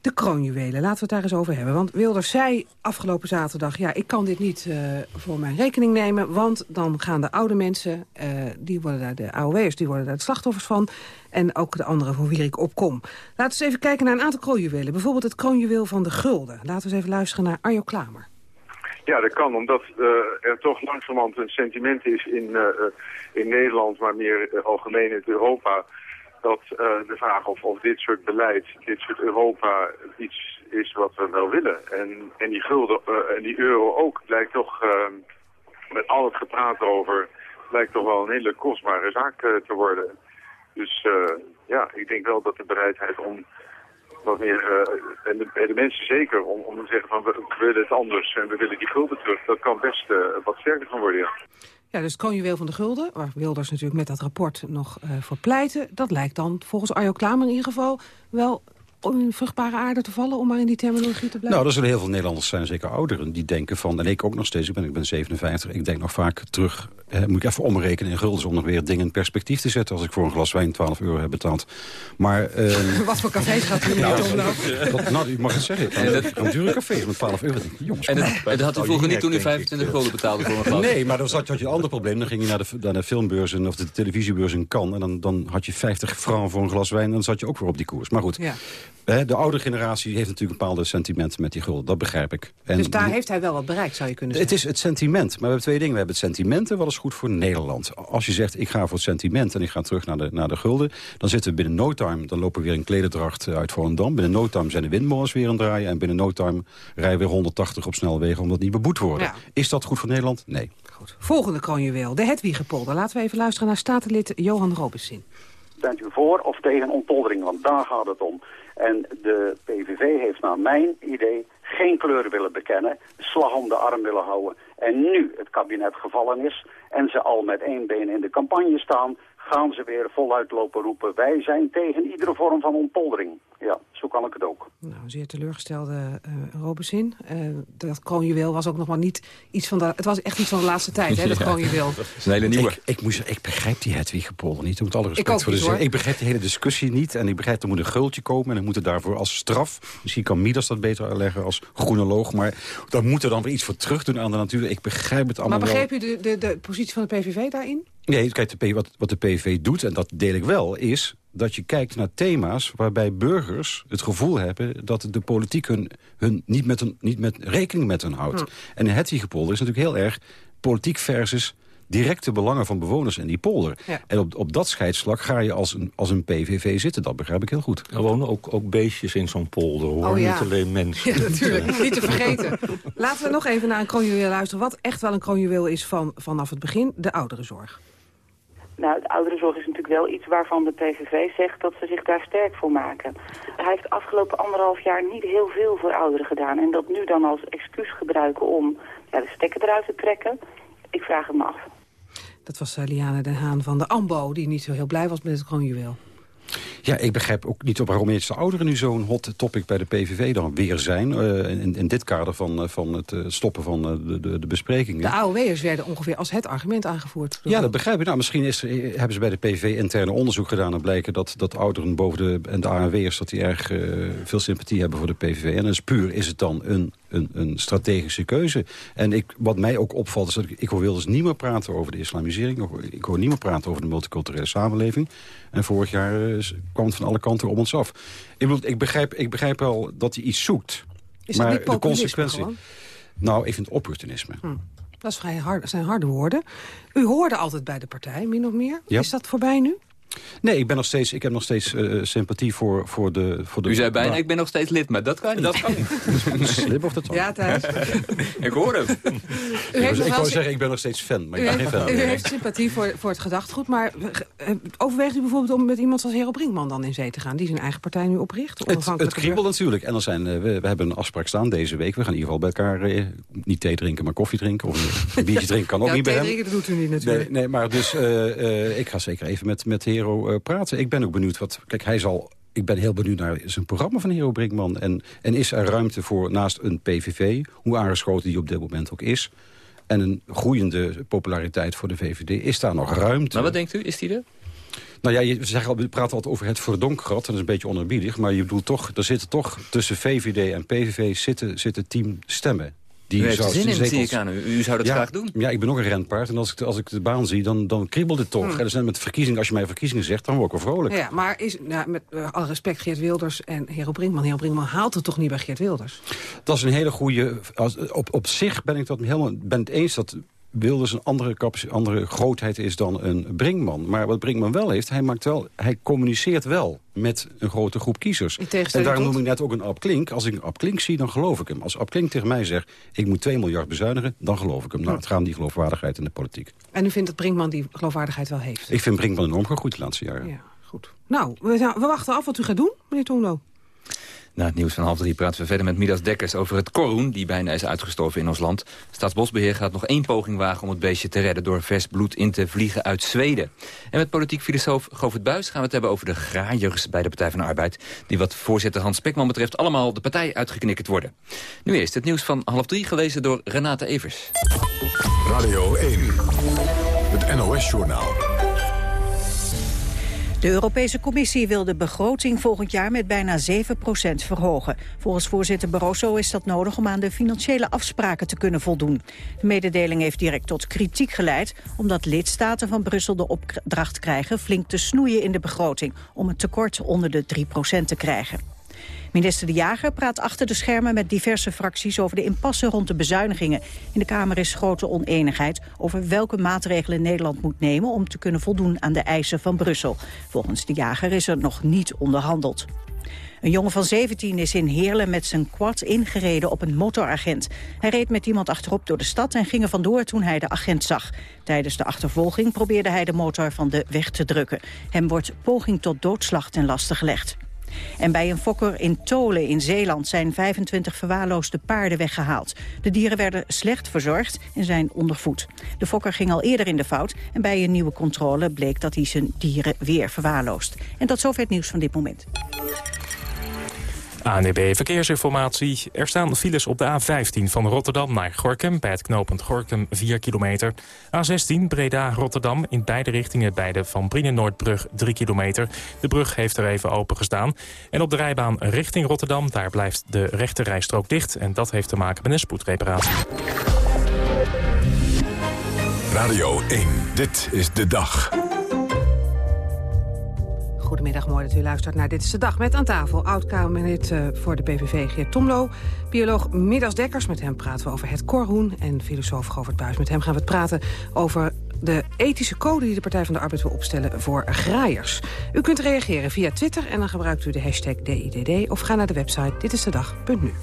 De kroonjuwelen, laten we het daar eens over hebben. Want Wilders zei afgelopen zaterdag... ja, ik kan dit niet uh, voor mijn rekening nemen... want dan gaan de oude mensen, uh, die worden daar de AOW'ers... die worden daar slachtoffers van. En ook de anderen voor wie ik opkom. Laten we eens even kijken naar een aantal kroonjuwelen. Bijvoorbeeld het kroonjuweel van de gulden. Laten we eens even luisteren naar Arjo Klamer. Ja, dat kan, omdat uh, er toch langzamerhand een sentiment is in, in Nederland... maar meer algemeen in Europa dat uh, de vraag of, of dit soort beleid, dit soort Europa iets is wat we wel willen. En, en die gulden uh, en die euro ook lijkt toch uh, met al het gepraat over lijkt toch wel een hele kostbare zaak eh, te worden. Dus eh, ja, ik denk wel dat de bereidheid om wat meer, eh, en de, de mensen zeker, om, om te zeggen van we, willen het anders en we willen die gulden terug, dat kan best eh, wat sterker gaan worden, ja. Ja, dus het van de gulden, waar Wilders natuurlijk met dat rapport nog eh, voor pleiten... dat lijkt dan volgens Arjo Klamer in ieder geval wel om vruchtbare aarde te vallen... om maar in die terminologie te blijven. Nou, er zullen heel veel Nederlanders zijn, zeker ouderen, die denken van... en ik ook nog steeds, ik ben, ik ben 57, ik denk nog vaak terug... Eh, moet ik even omrekenen in guldens om nog weer dingen in perspectief te zetten... als ik voor een glas wijn 12 euro heb betaald. Maar... ehm, Wat voor cafés gaat u nou, niet om nou? dat, nou, u mag het zeggen. En dat- Een dure cafés met 12 euro. Jongens, En kom dat, had u vroeger niet toen u 25 gulden betaalde voor een glas. Nee, maar dan zat, had je een ander probleem. Dan ging je naar de, naar de filmbeurs of de televisiebeurs in Cannes... en dan, dan had je 50 francs voor een glas wijn... en dan zat je ook weer op die koers. Maar goed, Ja. de oude generatie heeft natuurlijk bepaalde sentimenten met die gulden. Dat begrijp ik. En Dus daar heeft hij wel wat bereikt, zou je kunnen het zeggen. is het sentiment. Maar we hebben twee dingen. We hebben het sentiment en wat is goed voor Nederland. Als je zegt, ik ga voor het sentiment en ik ga terug naar de, naar de gulden... dan zitten we binnen no time, dan lopen we weer in klederdracht uit Volendam. Binnen no time zijn de windmolens weer aan het draaien... en binnen no time rijden we weer 180 op snelwegen omdat niet beboet worden. Ja. Is dat goed voor Nederland? Nee. Volgende kroonjuweel, de Hedwigepolder. Laten we even luisteren naar statenlid Johan Robinson. Bent u voor of tegen ontpoldering? Want daar gaat het om. En de PVV heeft naar mijn idee geen kleur willen bekennen, slag om de arm willen houden. En nu het kabinet gevallen is en ze al met één been in de campagne staan, gaan ze weer voluit lopen roepen. Wij zijn tegen iedere vorm van ontpoldering. Ja, zo kan ik het ook. Nou, zeer teleurgestelde uh, Robinson. Uh, dat kroonjuweel was ook nog maar niet iets van de... Het was echt iets van de laatste tijd, hè, dat Ja. kroonjuweel. Dat is een hele nieuwe. Ik, ik, moest, ik begrijp die Hedwigepolder niet, met alle respect Ik voor de zin. Ik begrijp de hele discussie niet en ik begrijp er moet een gultje komen... en dan moet er daarvoor als straf, misschien kan Midas dat beter uitleggen als groenoloog... maar dan moet er dan weer iets voor terug doen aan de natuur. Ik begrijp het allemaal Maar begreep wel. u de, de, de positie van de PVV daarin? Nee, kijk, de P- wat, wat de PVV doet, en dat deel ik wel, is dat je kijkt naar thema's waarbij burgers het gevoel hebben dat de politiek hun, hun niet, met hun, niet met rekening met hen houdt. Hm. En in Hedwigepolder is natuurlijk heel erg politiek versus directe belangen van bewoners in die polder. Ja. En op, op dat scheidslag ga je als een, als een PVV zitten. Dat begrijp ik heel goed. Er wonen ook, ook beestjes in zo'n polder, hoor. Oh ja. Niet alleen mensen. Ja, natuurlijk. Niet te vergeten. Laten we nog even naar een kroonjuweel luisteren. Wat echt wel een kroonjuweel is van, vanaf het begin, de ouderenzorg. Nou, de ouderenzorg is natuurlijk wel iets waarvan de PVV zegt dat ze zich daar sterk voor maken. Hij heeft de afgelopen anderhalf jaar niet heel veel voor ouderen gedaan. En dat nu dan als excuus gebruiken om ja, de stekker eruit te trekken, ik vraag het me af. Dat was uh, Liane den Haan van de AMBO, die niet zo heel blij was met het kroonjuweel. Ja, ik begrijp ook niet waarom de ouderen nu zo'n hot topic bij de PVV dan weer zijn. Uh, in, in dit kader van, uh, van het uh, stoppen van de, de, de besprekingen. De AOW'ers werden ongeveer als het argument aangevoerd. Ja, dat begrijp ik. Nou, misschien is er, hebben ze bij de PVV interne onderzoek gedaan... en blijken dat, dat ouderen boven de, en de AOW'ers... dat die erg veel sympathie hebben voor de PVV. En dus puur is het dan een, een, een strategische keuze. En ik, wat mij ook opvalt is dat ik, ik hoor Wilders niet meer praten over de islamisering. Ik hoor niet meer praten over de multiculturele samenleving. En vorig jaar kwam het van alle kanten om ons af. Ik, bedoel, ik, begrijp, ik begrijp wel dat hij iets zoekt. Is dat maar niet de consequentie. Gewoon? Nou, ik vind opportunisme. Hm. Dat is vrij hard, zijn harde woorden. U hoorde altijd bij de partij, min of meer. Ja. Is dat voorbij nu? Nee, ik, ben nog steeds, ik heb nog steeds uh, sympathie voor, voor, de, voor de... U zei bijna, ik ben nog steeds lid, maar dat kan niet. Dat kan niet. Slip of de tong. Ja, Thijs. ik hoor hem. U heeft ik wou wel... zeggen, ik ben nog steeds fan, maar u ik ben heeft, geen fan. U heeft sympathie voor, voor het gedachtgoed, maar uh, overweegt u bijvoorbeeld om met iemand als Hero Brinkman dan in zee te gaan, die zijn eigen partij nu opricht? Het, het kriebelt natuurlijk. En dan zijn, uh, we, we hebben een afspraak staan deze week. We gaan in ieder geval bij elkaar uh, niet thee drinken, maar koffie drinken. Of een biertje drinken kan ook ja, niet bij hem. thee drinken dat doet u niet natuurlijk. Nee, nee maar dus uh, ik ga zeker even met, met Hero praten. Ik ben ook benieuwd wat... Kijk, hij zal ik ben heel benieuwd naar zijn programma van Hero Brinkman. En, en is er ruimte voor naast een PVV, hoe aangeschoten die op dit moment ook is... en een groeiende populariteit voor de VVD, is daar nog ruimte? Maar wat denkt u, is die er? Nou ja, je, zeggen al, we praten altijd over het verdonkrat. Dat is een beetje onerbiedig. Maar je bedoelt toch, er zitten toch tussen VVD en PVV zitten, zitten tien stemmen. Die u heeft er zin in, zie ik aan u. U zou dat ja, graag doen. Ja, ik ben ook een renpaard. En als ik, als ik de baan zie, dan, dan kriebelt het toch. Hmm. En dus met verkiezingen, als je mij verkiezingen zegt, dan word ik wel vrolijk. Ja, maar is, nou, met uh, alle respect, Geert Wilders en Hero Brinkman. Hero Brinkman haalt het toch niet bij Geert Wilders? Dat is een hele goede... Als, op, op zich ben ik dat helemaal ben het eens dat Wilders een andere, andere grootheid is dan een Brinkman. Maar wat Brinkman wel heeft, hij, maakt wel, hij communiceert wel met een grote groep kiezers. En daarom noem ik net ook een Ab Klink. Als ik een Ab Klink zie, dan geloof ik hem. Als Ab Klink tegen mij zegt, ik moet 2 miljard bezuinigen... dan geloof ik hem. Nou, het gaat om die geloofwaardigheid in de politiek. En u vindt dat Brinkman die geloofwaardigheid wel heeft? Ik vind Brinkman enorm gegroeid de laatste jaren. Ja, goed. Nou, we, we wachten af wat u gaat doen, meneer Toenlo. Na het nieuws van half drie praten we verder met Midas Dekkers over het korhoen... die bijna is uitgestorven in ons land. Staatsbosbeheer gaat nog één poging wagen om het beestje te redden... door vers bloed in te vliegen uit Zweden. En met politiek filosoof Govert Buis gaan we het hebben over de graaiers... bij de Partij van de Arbeid, die wat voorzitter Hans Spekman betreft... allemaal de partij uitgeknikkerd worden. Nu eerst het nieuws van half drie, gelezen door Renate Evers. Radio 1, het NOS-journaal. De Europese Commissie wil de begroting volgend jaar met bijna 7% verhogen. Volgens voorzitter Barroso is dat nodig om aan de financiële afspraken te kunnen voldoen. De mededeling heeft direct tot kritiek geleid... omdat lidstaten van Brussel de opdracht krijgen flink te snoeien in de begroting... om het tekort onder de 3% te krijgen. Minister De Jager praat achter de schermen met diverse fracties over de impasse rond de bezuinigingen. In de Kamer is grote oneenigheid over welke maatregelen Nederland moet nemen om te kunnen voldoen aan de eisen van Brussel. Volgens De Jager is er nog niet onderhandeld. Een jongen van 17 is in Heerlen met zijn quad ingereden op een motoragent. Hij reed met iemand achterop door de stad en ging er vandoor toen hij de agent zag. Tijdens de achtervolging probeerde hij de motor van de weg te drukken. Hem wordt poging tot doodslag ten laste gelegd. En bij een fokker in Tolen in Zeeland zijn 25 verwaarloosde paarden weggehaald. De dieren werden slecht verzorgd en zijn ondervoed. De fokker ging al eerder in de fout en bij een nieuwe controle bleek dat hij zijn dieren weer verwaarloost. En tot zover het nieuws van dit moment. ANEB Verkeersinformatie. Er staan files op de A15 van Rotterdam naar Gorkum... bij het knooppunt Gorkum 4 kilometer. A16 Breda-Rotterdam in beide richtingen bij de Van Brienen-Noordbrug 3 kilometer. De brug heeft er even open gestaan. En op de rijbaan richting Rotterdam, daar blijft de rechte rijstrook dicht. En dat heeft te maken met een spoedreparatie. Radio 1, dit is de dag. Goedemiddag, mooi dat u luistert naar Dit is de Dag. Met aan tafel oud-Kamerlid uh, voor de PVV Geert Tomlo. Bioloog Middas Dekkers, met hem praten we over het korhoen. En filosoof Govert Buis, met hem gaan we het praten over de ethische code die de Partij van de Arbeid wil opstellen voor graaiers. U kunt reageren via Twitter en dan gebruikt u de hashtag DIDD... of ga naar de website ditistedag.nu.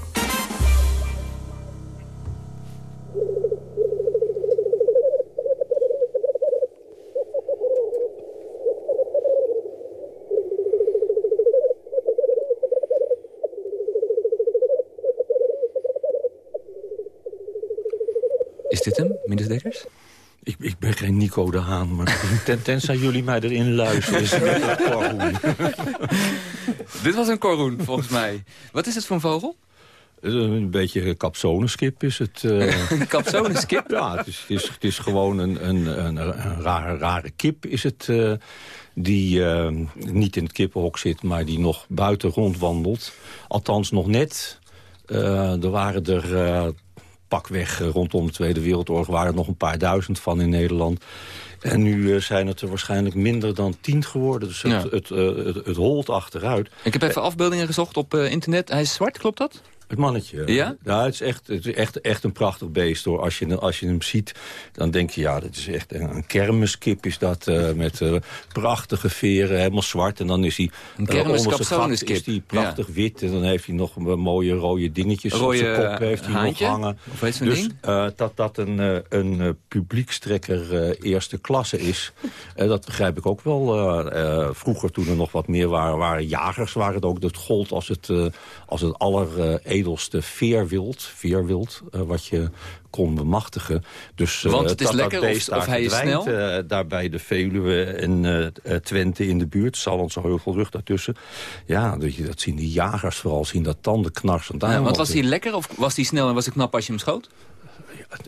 Is dit hem, Mindes Dekkers? Ik, ik, ben geen Nico de Haan, maar ten, tenzij jullie mij erin luisteren. Is dit was een korhoen, volgens mij. Wat is het voor een vogel? Een beetje kapsonenskip is het. Uh... kapsonenskip? ja, het is, het, is, het is gewoon een, een, een, een rare, rare kip is het... Uh, die uh, niet in het kippenhok zit, maar die nog buiten rondwandelt. Althans nog net. er waren er pakweg eh, rondom de Tweede Wereldoorlog... waren er nog een paar duizend van in Nederland. En nu eh, zijn het er waarschijnlijk minder dan tien geworden. Dus het, het, eh, het, het, holt achteruit. Ik heb even afbeeldingen gezocht op internet. Hij is zwart, klopt dat? Het mannetje. Ja? Ja, het is echt, het is echt, echt een prachtig beest. Hoor. Als, je, als je hem ziet, dan denk je, ja, dat is echt een, kermiskip is dat. Uh, met uh, prachtige veren, helemaal zwart. En dan is hij... Een kermiskapsoniskip. is hij prachtig wit. En dan heeft hij nog mooie rode dingetjes rode op zijn kop. Heeft hij haantje? nog hangen. Of weet dus ding? Uh, dat dat een, een publiekstrekker eerste klasse is. dat begrijp ik ook wel. vroeger, toen er nog wat meer waren, waren jagers. Waren het ook, dat gold als het, als het alleredelste veerwild, veerwild uh, wat je kon bemachtigen. Dus, uh, Want het is lekker of, of hij is snel? Uh, daarbij de Veluwe en Twente in de buurt. Sallandse Heuvelrug daartussen. Ja, dat, dat zien die jagers vooral, zien dat tanden knarsend ja, Want was hij lekker of was hij snel en was het knap als je hem schoot?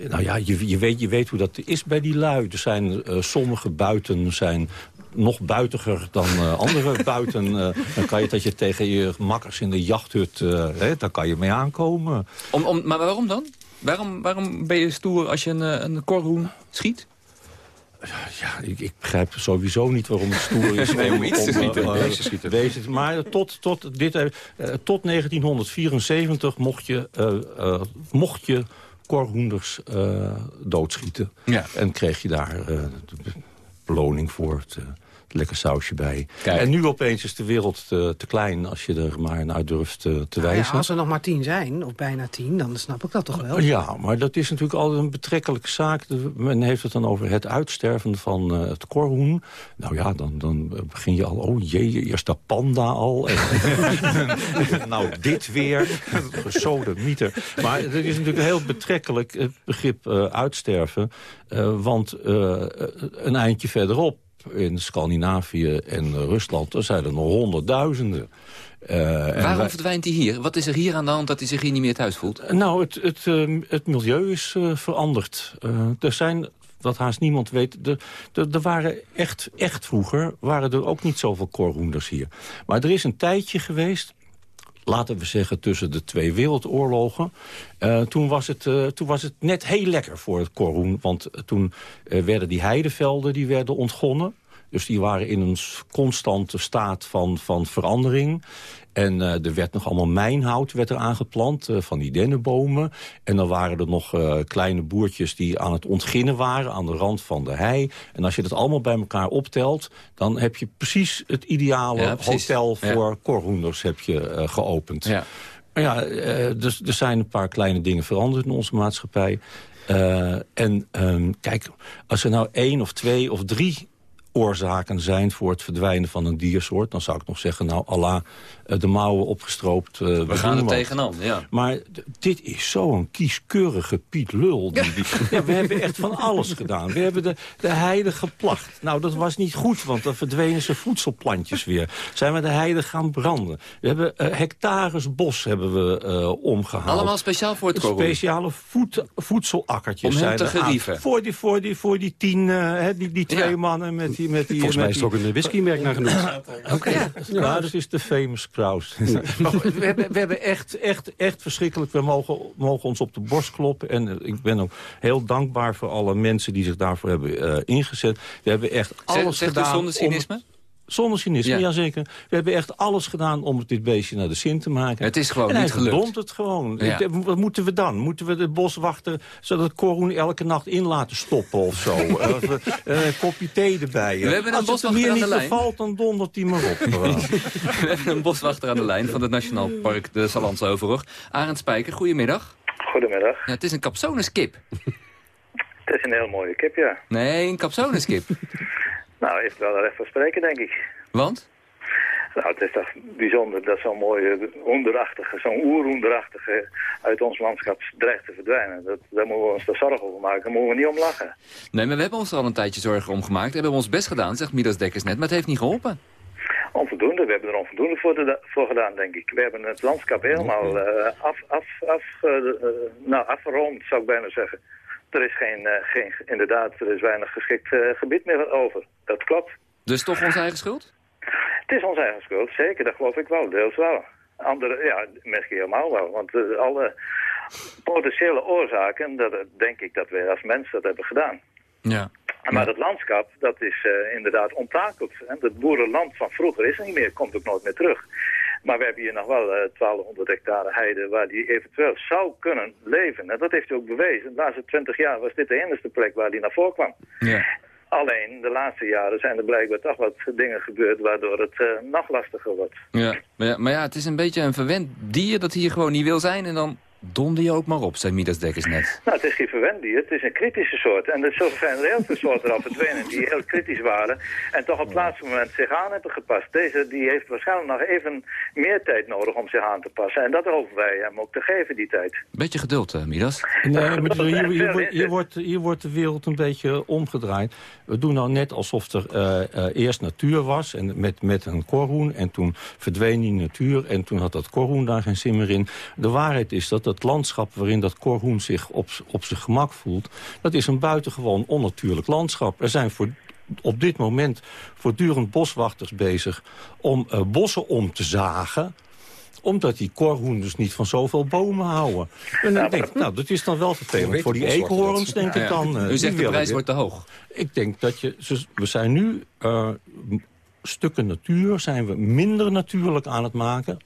Nou ja, je, je, weet, je weet hoe dat is bij die lui. Er zijn uh, sommige buiten zijn nog buitiger dan uh, andere buiten. Uh, dan kan je dat je tegen je makkers in de jachthut, hè, daar kan je mee aankomen. Om, om, maar waarom dan? Waarom, waarom ben je stoer als je een, een korhoen schiet? Ja, ik, ik, begrijp sowieso niet waarom het stoer is nee, om, iets te schieten. Uh, uh, schieten. Wezen. Maar tot, tot, dit, uh, tot 1974 mocht je, mocht je korhoenders eh, doodschieten. Ja. En kreeg je daar eh, beloning voor het... eh, lekker sausje bij. En nu opeens is de wereld te, te klein als je er maar naar durft eh, te Nou ja, wijzen. als er nog maar tien zijn, of bijna tien, dan snap ik dat toch wel. Ja, maar dat is natuurlijk altijd een betrekkelijke zaak. Men heeft het dan over het uitsterven van eh, het korhoen. Nou ja, dan, dan begin je al... Oh jee, eerst de panda al. En, nou, dit weer. Gesode mieter. Maar het is natuurlijk heel betrekkelijk, het begrip eh, uitsterven. Eh, want eh, een eindje verderop in Scandinavië en Rusland... er zijn er nog honderdduizenden. Eh, Waarom wij- verdwijnt hij hier? Wat is er hier aan de hand dat hij zich hier niet meer thuis voelt? nou, het, het, eh, het milieu is eh, veranderd. Eh, er zijn, wat haast niemand weet... er waren echt, echt vroeger waren er ook niet zoveel korhoenders hier. Maar er is een tijdje geweest laten we zeggen tussen de twee wereldoorlogen. Eh, toen, was het, eh, toen was het net heel lekker voor het korhoen. Want eh, toen werden die heidevelden die werden ontgonnen. Dus die waren in een constante staat van, van verandering. En eh, er werd nog allemaal mijnhout werd er aangeplant, eh, van die dennenbomen. En dan waren er nog eh, kleine boertjes die aan het ontginnen waren... aan de rand van de hei. En als je dat allemaal bij elkaar optelt... dan heb je precies het ideale Ja, precies. hotel Ja. voor korhoenders heb je, geopend. Ja. Maar ja, dus, er zijn een paar kleine dingen veranderd in onze maatschappij. En ehm, kijk, als er nou één of twee of drie oorzaken zijn voor het verdwijnen van een diersoort... dan zou ik nog zeggen, nou, Allah, eh, de mouwen opgestroopt. eh, we We gaan er wat. tegenaan, ja. Maar dit is zo'n kieskeurige Piet Lul. Die, ja, we hebben echt van alles gedaan. We hebben de, de heide geplacht. Nou, dat was niet goed, want dan verdwenen ze voedselplantjes weer. Zijn we de heide gaan branden. We hebben eh, hectares bos hebben we eh, omgehaald. Allemaal speciaal voor het? Speciale voed, voedselakkertjes Om zijn te er aan. gerieven? Voor die, voor die, voor die tien, die, die twee mannen met die... Met die Volgens mij is er ook een whiskymerk naar genoemd. Oké, ja, nou, dat is de famous Kraus. We, hebben, we hebben echt, echt, echt verschrikkelijk... We mogen, mogen ons op de borst kloppen. En eh, ik ben ook heel dankbaar voor alle mensen die zich daarvoor hebben eh, ingezet. We hebben echt alles zegt u gedaan... zonder cynisme? Om, zonder cynisme, Ja. jazeker. We hebben echt alles gedaan om dit beestje naar de zin te maken. Het is gewoon en hij niet gelukt. verdomt het gewoon. Ja. Wat moeten we dan? Moeten we de boswachter zodat Coroen elke nacht in laten stoppen of zo? Of, eh, een kopje thee erbij. We hebben een Als het boswachter hier aan niet de lijn. bevalt, dan dondert hij maar op. We hebben een boswachter aan de lijn van het Nationaal Park de Salans Overig. Arend Spijker, goedemiddag. Goedemiddag. Ja, het is een capsoneskip. Het is een heel mooie kip, ja. Nee, een capsoneskip. Nou, heeft wel recht van spreken, denk ik. Want? Nou, het is toch bijzonder dat zo'n mooie hoenderachtige, zo'n oerhoenderachtige uit ons landschap dreigt te verdwijnen. Dat, daar moeten we ons toch zorgen over maken, daar moeten we niet om lachen. Nee, maar we hebben ons er al een tijdje zorgen om gemaakt. We hebben ons best gedaan, zegt Midas Dekkers net, maar het heeft niet geholpen. Onvoldoende, we hebben er onvoldoende voor, gedaan, denk ik. We hebben het landschap helemaal eh, af, af, af, eh, eh, nou, afgerond, zou ik bijna zeggen. Er is geen, eh, geen inderdaad, er is weinig geschikt eh, gebied meer over. Dat klopt. Dus toch onze eigen schuld? Het is onze eigen schuld, zeker, dat geloof ik wel, deels wel. Andere, ja, misschien helemaal wel, want eh, alle potentiële oorzaken, dat, denk ik dat wij als mens dat hebben gedaan. Ja. Maar het landschap, dat is inderdaad onttakeld. Het boerenland van vroeger is er niet meer, komt ook nooit meer terug. Maar we hebben hier nog wel eh 1200 hectare heide waar die eventueel zou kunnen leven. En dat heeft hij ook bewezen. De laatste 20 jaar was dit de enige plek waar die naar voren kwam. Ja. Alleen, de laatste jaren zijn er blijkbaar toch wat dingen gebeurd waardoor het eh, nog lastiger wordt. Ja. Maar, ja, maar ja, het is een beetje een verwend dier dat hier gewoon niet wil zijn. En dan donder je ook maar op, zei Midas Dekkers net. Nou, het is geen verwend dier, het is een kritische soort. En er zijn heel veel soorten al verdwenen die heel kritisch waren... en toch op het laatste moment zich aan hebben gepast. Deze die heeft waarschijnlijk nog even meer tijd nodig om zich aan te passen. En dat hopen wij hem ook te geven, die tijd. Beetje geduld, eh, Midas. Nee, maar hier, hier, wordt- hier, wordt, hier wordt de wereld een beetje omgedraaid. We doen nou net alsof er eh, eh, eerst natuur was en met, met een korhoen. En toen verdween die natuur en toen had dat korhoen daar geen zin meer in. De waarheid is dat het landschap waarin dat korhoen zich op, op zijn gemak voelt... dat is een buitengewoon onnatuurlijk landschap. Er zijn voor, op dit moment voortdurend boswachters bezig om eh, bossen om te zagen omdat die korhoen dus niet van zoveel bomen houden. En dan denk ik, nou, dat is dan wel vervelend. Voor die eekhoorns denk Ja, ik dan... eh, U die zegt de prijs wordt te hoog. Ik denk dat je... ze- We zijn nu eh, stukken natuur, zijn we minder natuurlijk aan het maken.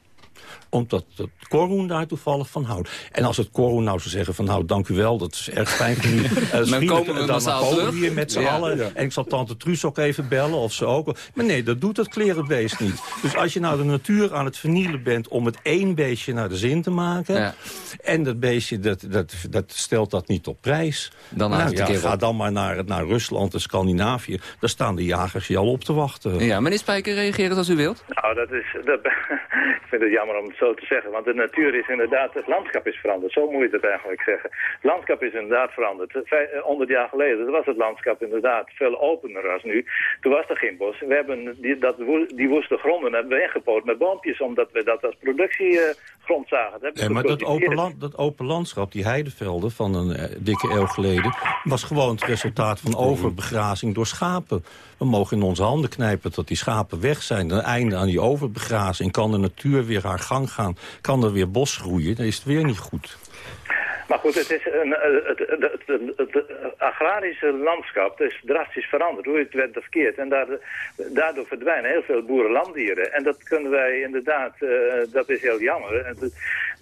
Omdat het korhoen daar toevallig van houdt. En als het korhoen nou zou zeggen van nou dank u wel, dat is erg fijn van u. Uh, Dan komen we massaal komen we terug. hier met z'n Ja. allen. En ik zal tante Truus ook even bellen of ze ook. Maar nee, dat doet dat klerenbeest niet. Dus als je nou de natuur aan het vernielen bent om het één beestje naar de zin te maken. Ja. En dat beestje dat, dat, dat stelt dat niet op prijs. Dan nou, het ja, ga dan maar naar, naar Rusland en Scandinavië. Daar staan de jagers je al op te wachten. Ja, meneer Spijker, reageren als u wilt. Nou, dat is, dat, ik vind het jammer om het zo te zeggen, want de natuur is inderdaad, het landschap is veranderd. Zo moet je het eigenlijk zeggen. Het landschap is inderdaad veranderd. Vij- eh, 100 jaar geleden was het landschap inderdaad veel opener als nu. Toen was er geen bos. We hebben die, dat, die woeste gronden hebben we ingepoot met boompjes, omdat we dat als zagen. Dat maar dat open, land, dat open landschap, die heidevelden van een eh, dikke eeuw geleden... was gewoon het resultaat van overbegrazing door schapen. We mogen in onze handen knijpen dat die schapen weg zijn. Een einde aan die overbegrazing. Kan de natuur weer haar gang gaan? Kan er weer bos groeien? Dan is het weer niet goed. Maar goed, het, is een, eh, het, het, het, het- het agrarische landschap is drastisch veranderd, hoe het werd verkeerd. En daardoor, daardoor verdwijnen heel veel boerenlanddieren. En dat kunnen wij inderdaad, eh, dat is heel jammer.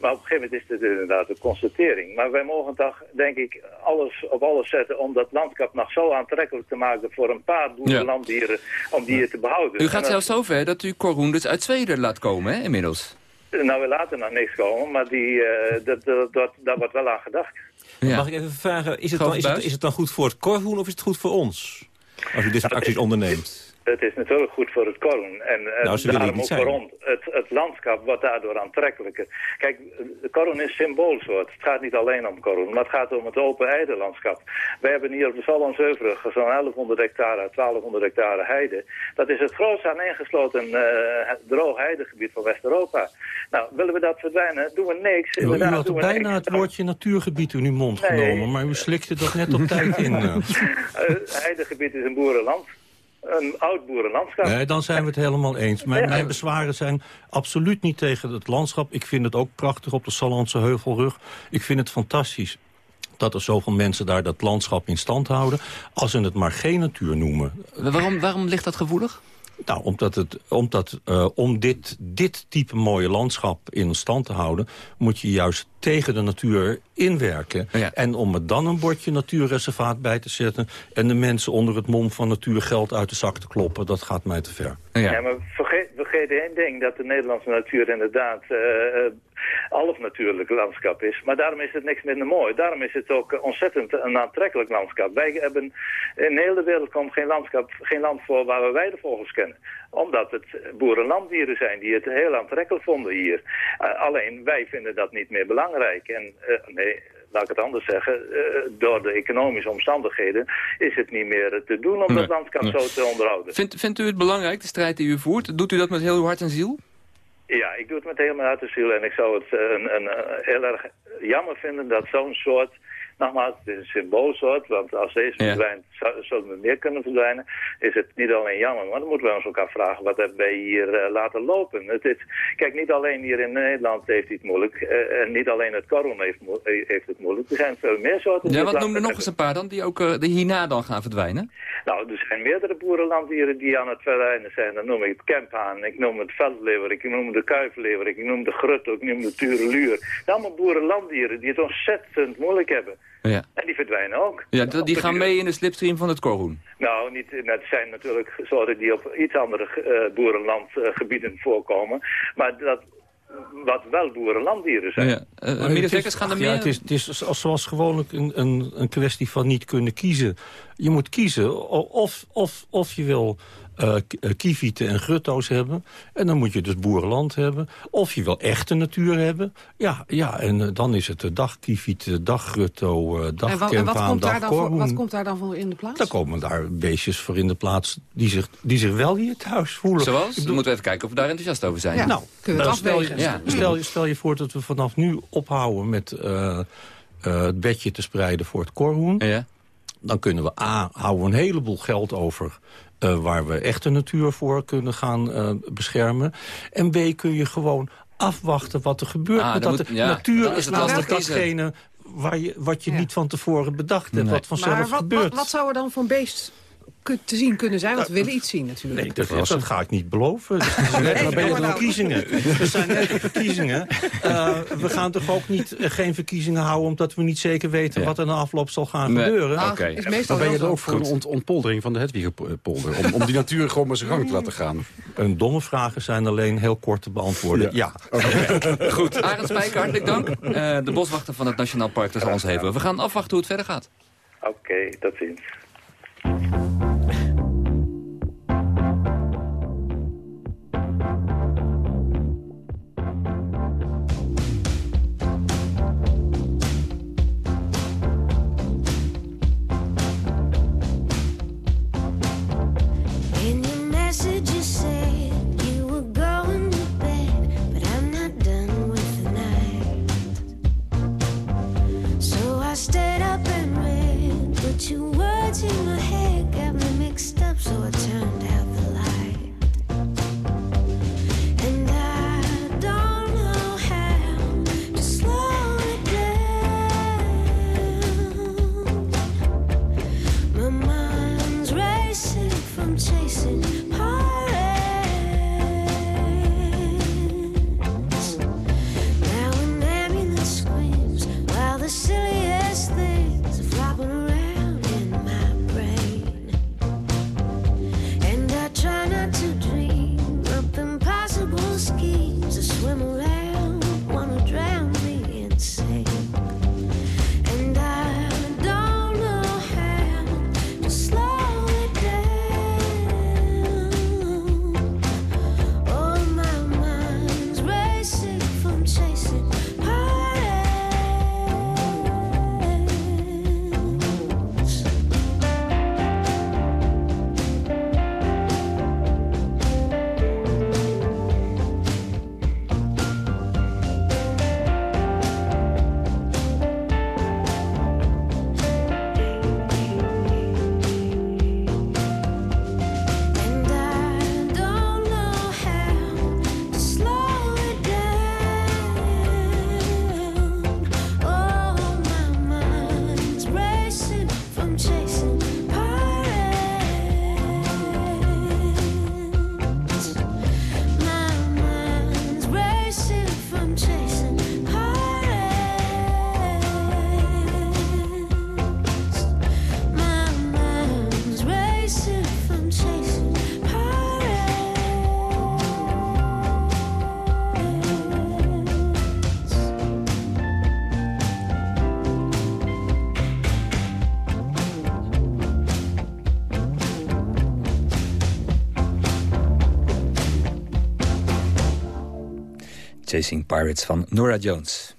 Maar op een gegeven moment is het inderdaad een constatering. Maar wij mogen toch, denk ik, alles op alles zetten om dat landschap nog zo aantrekkelijk te maken voor een paar boerenlanddieren, om die te behouden. U gaat zelfs zo ver dat u Korhoen dus uit Zweden laat komen, hè, inmiddels. Nou, we laten nog niks komen, maar die, eh, dat, dat, dat, daar wordt wel aan gedacht. Mag ik even vragen, is het, dan, is, het, is het dan goed voor het korhoen of is het goed voor ons? Als u dit soort acties onderneemt. Het is natuurlijk goed voor het korn. En eh, Nou, daarom het ook ons. Het, het landschap wordt daardoor aantrekkelijker. Kijk, de korn is symboolsoort. Het gaat niet alleen om korn, maar het gaat om het open heidelandschap. Wij hebben hier op de Sallandsheuvelrug zo'n 1100 hectare, 1200 hectare heide. Dat is het grootste aaneengesloten eh droog heidegebied van West-Europa. Nou, willen we dat verdwijnen? Doen we niks. U Inderdaad, had we bijna niks. het woordje natuurgebied in uw mond Nee. genomen... maar u slikte dat net op tijd in. eh. Eh, heidegebied is een boerenland. Een oud boerenlandschap. Nee, dan zijn we het helemaal eens. Mijn, mijn bezwaren zijn absoluut niet tegen het landschap. Ik vind het ook prachtig op de Sallandse Heuvelrug. Ik vind het fantastisch dat er zoveel mensen daar dat landschap in stand houden... als ze het maar geen natuur noemen. Waarom, waarom ligt dat gevoelig? Nou, omdat, het, omdat eh, om dit, dit type mooie landschap in stand te houden... moet je juist tegen de natuur inwerken. En om er dan een bordje natuurreservaat bij te zetten... en de mensen onder het mom van natuurgeld uit de zak te kloppen... dat gaat mij te ver. Ja, maar vergeet, vergeet één ding, dat de Nederlandse natuur inderdaad eh eh, half natuurlijk landschap is. Maar daarom is het niks minder mooi. Daarom is het ook eh, ontzettend een aantrekkelijk landschap. Wij hebben in de hele wereld komt geen landschap, geen land voor waar we weidevogels kennen. Omdat het boerenlanddieren zijn die het heel aantrekkelijk vonden hier. Eh, alleen wij vinden dat niet meer belangrijk. En eh, nee, laat ik het anders zeggen, eh, door de economische omstandigheden is het niet meer te doen om Nee, dat landschap nee. zo te onderhouden. Vindt, vindt u het belangrijk, de strijd die u voert? Doet u dat met heel uw hart en ziel? Ja, ik doe het met helemaal uit de ziel. En ik zou het eh, een, een, eh, heel erg jammer vinden dat zo'n soort... Nogmaals, het is een symboolsoort, want als deze Ja. verdwijnt, zou- zullen er meer kunnen verdwijnen. Is het niet alleen jammer, maar dan moeten we ons ook afvragen, wat hebben wij hier eh, laten lopen? Het is, kijk, niet alleen hier in Nederland heeft hij het moeilijk, eh, en niet alleen het korrel heeft, eh, heeft het moeilijk. Er zijn veel meer soorten. die Ja, wat land noem er nog eens een paar dan, die ook die hierna dan gaan verdwijnen? Nou, er zijn meerdere boerenlanddieren die aan het verdwijnen zijn. Dan noem ik het kemphaan, ik noem het veldlever, ik noem de kuiflever, ik noem de grutto, ik noem de tureluur. Het zijn allemaal boerenlanddieren die het ontzettend moeilijk hebben. Ja, En die verdwijnen ook. ja die gaan mee in de slipstream van het korhoen. Nou, niet, het zijn natuurlijk soorten die op iets andere eh, boerenlandgebieden voorkomen. Maar dat, wat wel boerenlanddieren zijn. Ja. Eh, het is- gaan er ja, meer... het is, het is zoals- zoals gewoonlijk een, een, een kwestie van niet kunnen kiezen. Je moet kiezen of, of, of je wil kievieten en grutto's hebben. En dan moet je dus boerenland hebben. Of je wil echte natuur hebben. Ja, ja en eh, dan is het de dagkievieten, daggrutto, eh En wat, en wat, dagkempaan, komt daar dan voor, wat komt daar dan voor in de plaats? Dan komen daar beestjes voor in de plaats die zich, die zich wel hier thuis voelen. Zoals? Dan moeten we even kijken of we daar enthousiast over zijn. nou, dan stel, je, Ja. stel, je, stel je voor dat we vanaf nu ophouden met eh, eh, het bedje te spreiden voor het korhoen. Ja. Dan kunnen we A, houden we een heleboel geld over... eh, waar we echte natuur voor kunnen gaan eh, beschermen. En B, kun je gewoon afwachten wat er gebeurt. Ah, dat moet- ja, natuur dan is namelijk datgene waar je, wat je niet van tevoren bedacht hebt. Nee. Wat vanzelf maar wat, gebeurt. wat, wat zou er dan voor beest te zien kunnen zijn? Want we willen iets zien natuurlijk. Nee, dat, dat ga ik niet beloven. Net Nee, bij de maar nou. verkiezingen. Er zijn net de verkiezingen. Eh, we gaan toch ook niet, eh, geen verkiezingen houden... omdat we niet zeker weten wat er na afloop zal gaan Nee. gebeuren. Ah, Oké. is meestal Maar ben je er ook voor een ont- ontpoldering van de Hedwigepolder? Om, om die natuur gewoon maar zijn gang te laten gaan? Een domme vragen zijn alleen heel kort te beantwoorden. Ja. Goed, Arend Spijker, hartelijk dank. Eh, de boswachter van het Nationaal Park ter ons even. We gaan afwachten hoe het verder gaat. Oké, tot ziens. Message you said you were going to bed, but I'm not done with the night. So I stayed up and read, but your words in my head got me mixed up, so I turned out Chasing Pirates van Nora Jones.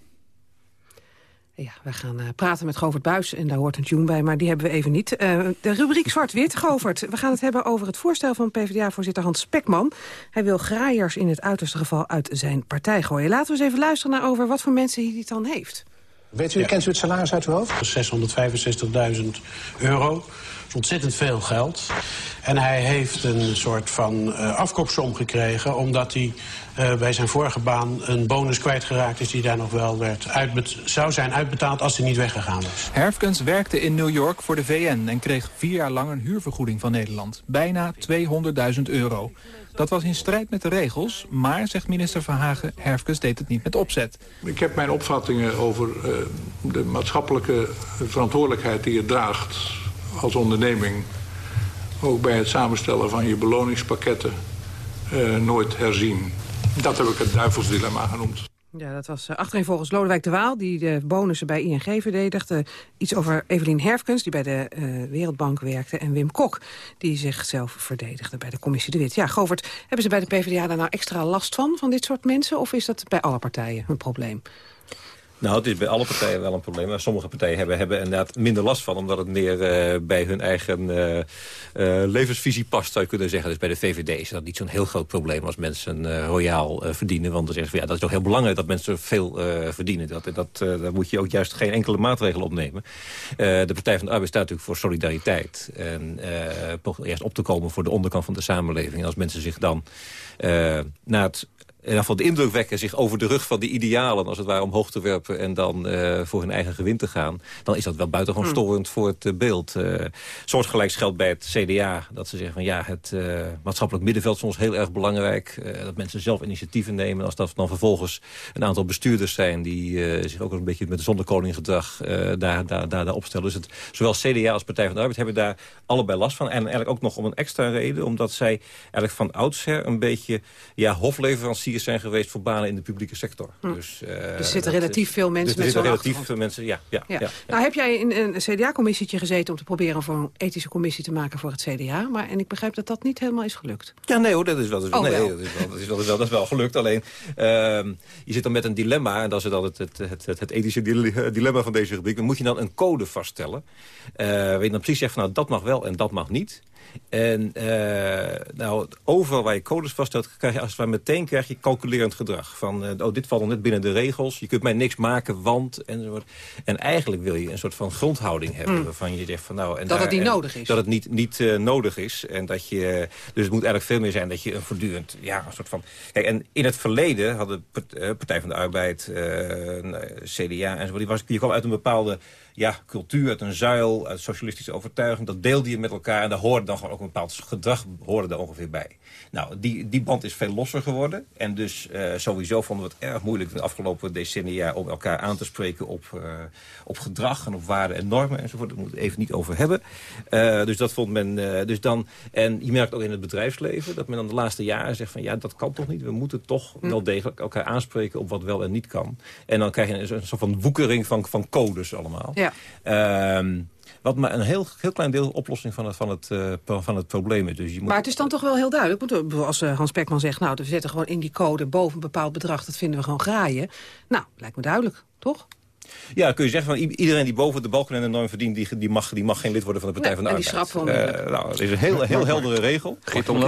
Ja, we gaan eh, praten met Govert Buis en daar hoort een tune bij, maar die hebben we even niet. Eh, de rubriek Zwart-Wit, Govert. We gaan het hebben over het voorstel van PvdA-voorzitter Hans Spekman. Hij wil graaiers in het uiterste geval uit zijn partij gooien. Laten we eens even luisteren naar over wat voor mensen hij het dan heeft. Weet u, kent u het salaris uit uw hoofd? 665.000 euro. Ontzettend veel geld. En hij heeft een soort van eh, afkoopsom gekregen... omdat hij eh, bij zijn vorige baan een bonus kwijtgeraakt is... die daar nog wel werd zou zijn uitbetaald als hij niet weggegaan was. Herfkens werkte in New York voor de VN en kreeg vier jaar lang een huurvergoeding van Nederland. Bijna 200.000 euro. Dat was in strijd met de regels, maar, zegt minister Verhagen, Herfkens deed het niet met opzet. Ik heb mijn opvattingen over eh, de maatschappelijke verantwoordelijkheid die je draagt als onderneming. Ook bij het samenstellen van je beloningspakketten eh, nooit herzien. Dat heb ik het duivelsdilemma genoemd. Ja, dat was uh, achterin volgens Lodewijk de Waal, die de bonussen bij ING verdedigde. iets over Evelien Herfkens, die bij de uh, Wereldbank werkte. En Wim Kok, die zichzelf verdedigde bij de Commissie de Wit. Ja, Govert, hebben ze bij de PvdA daar nou extra last van, van dit soort mensen? Of is dat bij alle partijen een probleem? Nou, het is bij alle partijen wel een probleem. Maar sommige partijen hebben, hebben inderdaad minder last van... omdat het meer uh, bij hun eigen uh, uh, levensvisie past, zou je kunnen zeggen. Dus bij de VVD is dat niet zo'n heel groot probleem... als mensen royaal verdienen. Want dan zeggen ze, ja, dat is toch heel belangrijk dat mensen veel verdienen. Dat, dat, daar moet je ook juist geen enkele maatregel opnemen. de Partij van de Arbeid staat natuurlijk voor solidariteit. En eerst op te komen voor de onderkant van de samenleving. En als mensen zich dan na het in ieder geval de indruk wekken zich over de rug van die idealen... als het ware omhoog te werpen en dan uh, voor hun eigen gewin te gaan... dan is dat wel buitengewoon hmm. storend voor het uh, beeld. Uh, soortgelijks geldt bij het CDA dat ze zeggen van... ja, het maatschappelijk middenveld is ons heel erg belangrijk. dat mensen zelf initiatieven nemen. Als dat dan vervolgens een aantal bestuurders zijn... die zich ook een beetje met de zonnekoninggedrag daar, daar, daar, daar opstellen. Dus het, zowel CDA als Partij van de Arbeid hebben daar allebei last van. En eigenlijk ook nog om een extra reden. Omdat zij eigenlijk van oudsher een beetje ja, hofleverancier zijn geweest voor banen in de publieke sector. Hm. Dus, uh, er zitten relatief veel mensen dus met zo'n relatief veel mensen, ja, ja, ja. Nou heb jij in een CDA-commissietje gezeten om te proberen voor een ethische commissie te maken voor het CDA. Maar, en ik begrijp dat dat niet helemaal is gelukt. Ja, nee hoor, dat is wel, dat is, oh, nee, Dat, is wel, dat, is wel, dat, is wel, dat is wel gelukt. Alleen, uh, je zit dan met een dilemma, en dat is dan het, het, het, het, het ethische dilemma van deze rubriek. Dan moet je dan een code vaststellen. Uh, waar je dan precies zegt van nou, dat mag wel en dat mag niet. En uh, nou, overal waar je codes vaststelt, krijg je als het ware meteen krijg je calculerend gedrag. Van, uh, oh, dit valt nog net binnen de regels, je kunt mij niks maken, want... Enzovoort. En eigenlijk wil je een soort van grondhouding hebben, mm. waarvan je zegt van... nou, en dat daar, het niet nodig is. Dat het niet, niet uh, nodig is. En dat je, dus het moet eigenlijk veel meer zijn dat je een voortdurend... Ja, een soort van... Kijk, en in het verleden hadden Partij van de Arbeid, CDA enzovoort... Die was, je kwam uit een bepaalde ja, cultuur, uit een zuil, uit socialistische overtuiging. Dat deelde je met elkaar en daar hoorde dan gewoon ook een bepaald gedrag hoorde er ongeveer bij. Nou, die, die band is veel losser geworden. En dus uh, sowieso vonden we het erg moeilijk de afgelopen decennia... om elkaar aan te spreken op, uh, op gedrag en op waarden en normen enzovoort. Daar moeten we het even niet over hebben. Uh, dus dat vond men... dus dan, en je merkt ook in het bedrijfsleven dat men dan de laatste jaren zegt van... ja, dat kan toch niet. We moeten toch hm. wel degelijk elkaar aanspreken op wat wel en niet kan. En dan krijg je een, een soort van woekering van, van codes allemaal. Ja. Ehm, wat maar een heel, heel klein deel oplossing van het, van het, uh, van het probleem is. Dus je moet... Maar het is dan toch wel heel duidelijk. Want eh, als uh, Hans Pekman zegt, nou, we zetten gewoon in die code boven een bepaald bedrag, dat vinden we gewoon graaien. Nou, lijkt me duidelijk, toch? Ja, kun je zeggen van iedereen die boven de balken en de norm verdient... die, die, mag, die mag geen lid worden van de Partij van de Arbeid. En die schrap uh, nou, dat is een heel, heel heldere regel.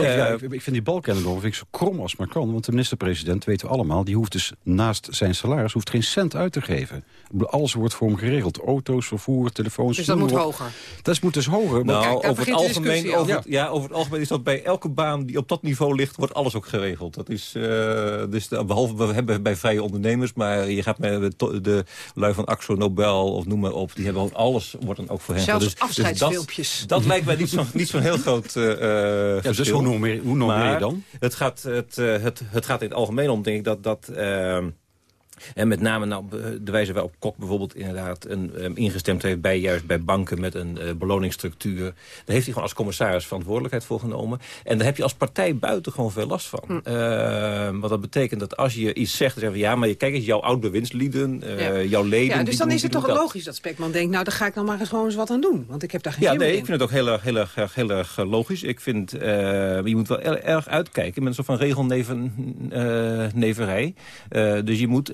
ja, ik vind die balken en de norm vind ik zo krom als maar kan. Want de minister-president, weten we allemaal... die hoeft dus naast zijn salaris hoeft geen cent uit te geven. Alles wordt voor hem geregeld. Auto's, vervoer, telefoons. Dus dat moet hoger? Dat moet dus hoger. Nou, kijk, over, het algemeen, over, ja. over het algemeen is dat bij elke baan die op dat niveau ligt... wordt alles ook geregeld. Dat is, uh, dus de, behalve we hebben bij vrije ondernemers... maar je gaat met de, de lui van Axo Nobel of noem maar op... die hebben ook alles, wordt dan ook voor hen. Zelfs dus, afscheidsfilmpjes. Dus dat, dat, lijkt mij niet zo'n niet zo heel groot uh, ja, Dus hoe noem je, hoe noem je dan? Het gaat, het, het, het gaat in het algemeen om, denk ik, dat... dat uh, en met name nou, de wijze waarop Kok bijvoorbeeld inderdaad een, um, ingestemd heeft... bij juist bij banken met een uh, beloningsstructuur. Daar heeft hij gewoon als commissaris verantwoordelijkheid voor genomen. En daar heb je als partij buiten gewoon veel last van. Hm. Uh, wat dat betekent dat als je iets zegt... dan zeggen we, ja, maar kijk eens, jouw oud-bewindslieden, uh, ja. jouw leden... Ja, dus dan is het toch logisch dat Spekman denkt... nou, daar ga ik dan maar eens gewoon eens wat aan doen. Want ik heb daar geen ja, nee, in. ik vind het ook heel erg, heel erg, heel erg logisch. Ik vind, je moet wel erg uitkijken met een soort van regelneverij. dus je moet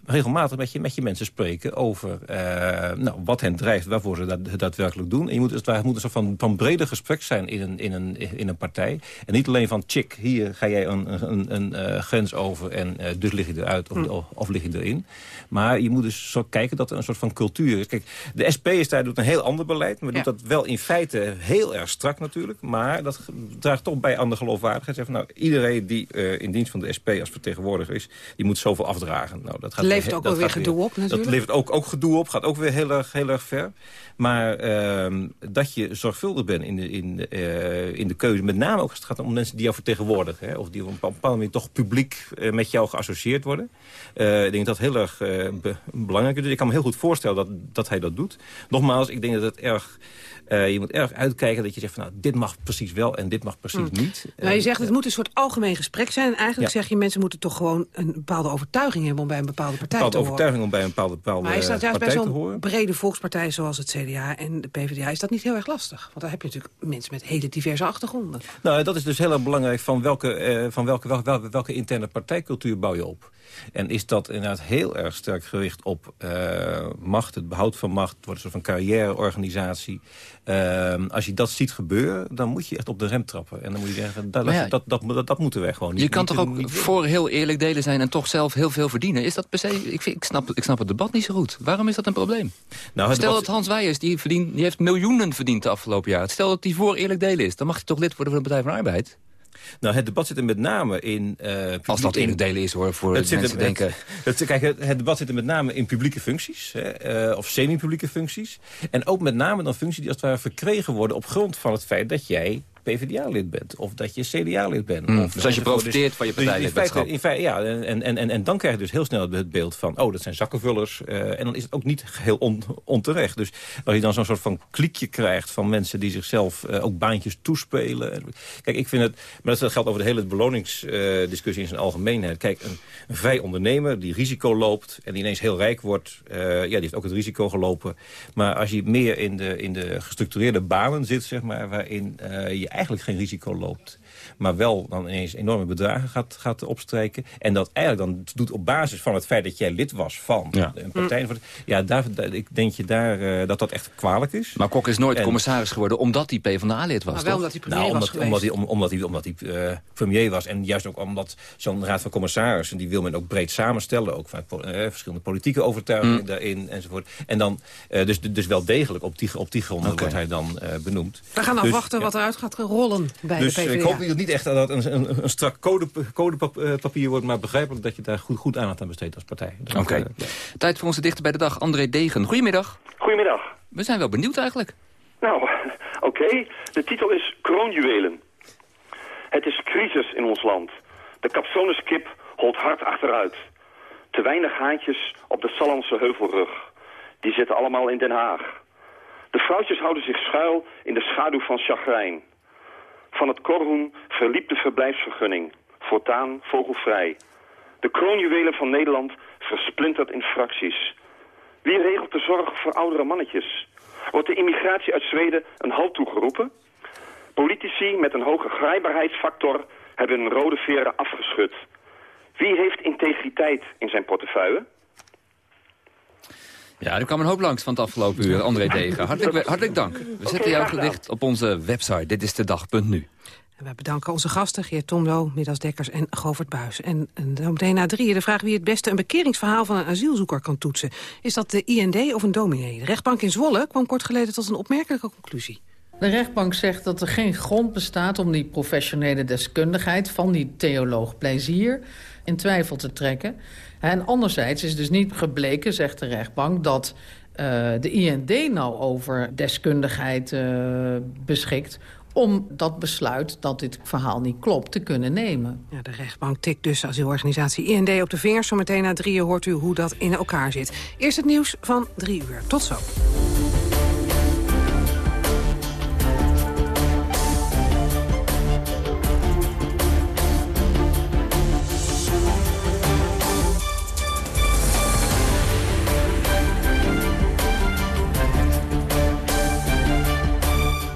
regelmatig met je, met je mensen spreken over uh, nou, wat hen drijft, waarvoor ze dat daadwerkelijk doen. En je moet, het moet een soort van, van breder gesprek zijn in een, in, een, in een partij. En niet alleen van, chick, hier ga jij een, een, een uh, grens over en uh, dus lig je eruit of, of, of, lig je erin. Maar je moet dus zo kijken dat er een soort van cultuur is. Kijk, de SP is daar doet een heel ander beleid, maar ja. doet dat wel in feite heel erg strak natuurlijk. Maar dat draagt toch bij aan de geloofwaardigheid. Zeg van, nou, iedereen die in dienst van de SP als vertegenwoordiger is, die moet zoveel afdragen. Nou, dat gaat levert ook weer gedoe op natuurlijk. Dat levert ook, ook gedoe op, gaat ook weer heel erg, heel erg ver. Maar uh, dat je zorgvuldig bent in de, in, uh, in de keuze. Met name ook als het gaat om mensen die jou vertegenwoordigen. Hè, of die op een bepaalde manier toch publiek uh, met jou geassocieerd worden. Uh, ik denk dat heel erg be belangrijk is. Dus ik kan me heel goed voorstellen dat, dat hij dat doet. Nogmaals, ik denk dat het erg... Je moet erg uitkijken dat je zegt van nou, dit mag precies wel en dit mag precies mm. niet. Nou, je zegt het moet een soort algemeen gesprek zijn. En eigenlijk ja. zeg je mensen moeten toch gewoon een bepaalde overtuiging hebben om bij een bepaalde partij een bepaalde te overtuiging om bij een bepaalde, bepaalde maar is dat juist bij zo'n brede volkspartij zoals het CDA en de PvdA is dat niet heel erg lastig? Want daar heb je natuurlijk mensen met hele diverse achtergronden. Nou, dat is dus heel erg belangrijk van welke, uh, van welke, welke, welke, welke interne partijcultuur bouw je op. En is dat inderdaad heel erg sterk gericht op uh, macht, het behoud van macht, het wordt een soort van carrièreorganisatie. Uh, als je dat ziet gebeuren, dan moet je echt op de rem trappen. En dan moet je zeggen, dat, ja, dat, dat, dat, dat, moeten wij gewoon niet. Je kan niet, toch ook niet voor heel eerlijk delen zijn en toch zelf heel veel verdienen? Is dat per se, ik, vind, ik, snap, ik snap het debat niet zo goed. Waarom is dat een probleem? Nou, Stel debat... dat Hans Weijers, die, verdient, die heeft miljoenen verdiend de afgelopen jaar. Stel dat hij voor eerlijk delen is, dan mag hij toch lid worden van de Partij van de Arbeid? Nou, het debat zit er met name in... Uh, Als dat in het delen is, hoor, voor het mensen denken... Het, het, kijk, het, het, debat zit er met name in publieke functies, hè, uh, of semi-publieke functies. En ook met name dan functies die als het ware verkregen worden... op grond van het feit dat jij PvdA-lid bent. Of dat je CDA-lid bent. Mm, of, dus als je profiteert dus, van je partijlidmaatschap. In feite, ja, en, en, en, en dan krijg je dus heel snel het beeld van... oh, dat zijn zakkenvullers. Uh, en dan is het ook niet heel on, onterecht. Dus als je dan zo'n soort van kliekje krijgt... van mensen die zichzelf uh, ook baantjes toespelen. Kijk, ik vind het... maar dat geldt over de hele beloningsdiscussie uh, in zijn algemeenheid. Kijk, een, een, vrij ondernemer die risico loopt... en die ineens heel rijk wordt... ja, die heeft ook het risico gelopen. Maar als je meer in de, in de gestructureerde banen zit, zeg maar... waarin je eigenlijk geen risico loopt maar wel dan ineens enorme bedragen gaat, gaat opstrijken. En dat eigenlijk dan doet op basis van het feit dat jij lid was van ja. een partij. Mm. Ja, daar, ik denk je daar, uh, dat dat echt kwalijk is. Maar Kok is nooit en, commissaris geworden omdat hij PvdA-lid was, maar wel toch? omdat hij premier nou, was omdat, omdat, hij, om, omdat hij, omdat hij uh, premier was. En juist ook omdat zo'n raad van commissarissen... die wil men ook breed samenstellen. Ook vaak uh, verschillende politieke overtuigingen mm. daarin enzovoort. En dan, dus, dus wel degelijk op die, op die gronden okay. wordt hij dan benoemd. We gaan afwachten dus, wat eruit gaat rollen bij dus de PvdA. ik hoop niet echt dat een, een, een strak code, codepapier wordt... maar begrijpelijk dat je daar goed, goed aandacht aan besteedt als partij. Oké. Okay. Uh, ja. Tijd voor onze dichter bij de dag, André Degen. Goedemiddag. Goedemiddag. We zijn wel benieuwd eigenlijk. Nou, oké. Okay. De titel is Kroonjuwelen. Het is crisis in ons land. De kapsoniskip holt hard achteruit. Te weinig haantjes op de Sallandse heuvelrug. Die zitten allemaal in Den Haag. De vrouwtjes houden zich schuil in de schaduw van chagrijn. Van het Korhoen verliep de verblijfsvergunning. Voortaan vogelvrij. De kroonjuwelen van Nederland versplinterd in fracties. Wie regelt de zorg voor oudere mannetjes? Wordt de immigratie uit Zweden een halt toegeroepen? Politici met een hoge grijbaarheidsfactor hebben rode veren afgeschud. Wie heeft integriteit in zijn portefeuille? Ja, er kwam een hoop langs van het afgelopen uur, André Degen. Hartelijk, hartelijk dank. We zetten jouw gedicht op onze website. Dit is de dag.nu. En wij bedanken onze gasten, Geert Tomlo, Middas Dekkers en Govert Buis. En, en dan meteen na drieën de vraag wie het beste een bekeringsverhaal van een asielzoeker kan toetsen. Is dat de IND of een dominee? De rechtbank in Zwolle kwam kort geleden tot een opmerkelijke conclusie. De rechtbank zegt dat er geen grond bestaat om die professionele deskundigheid van die theoloog Plezier in twijfel te trekken. En anderzijds is dus niet gebleken, zegt de rechtbank, dat uh, de IND nou over deskundigheid uh, beschikt om dat besluit dat dit verhaal niet klopt te kunnen nemen. Ja, de rechtbank tikt dus asielorganisatie IND op de vingers. Zometeen na drieën hoort u hoe dat in elkaar zit. Eerst het nieuws van drie uur. Tot zo.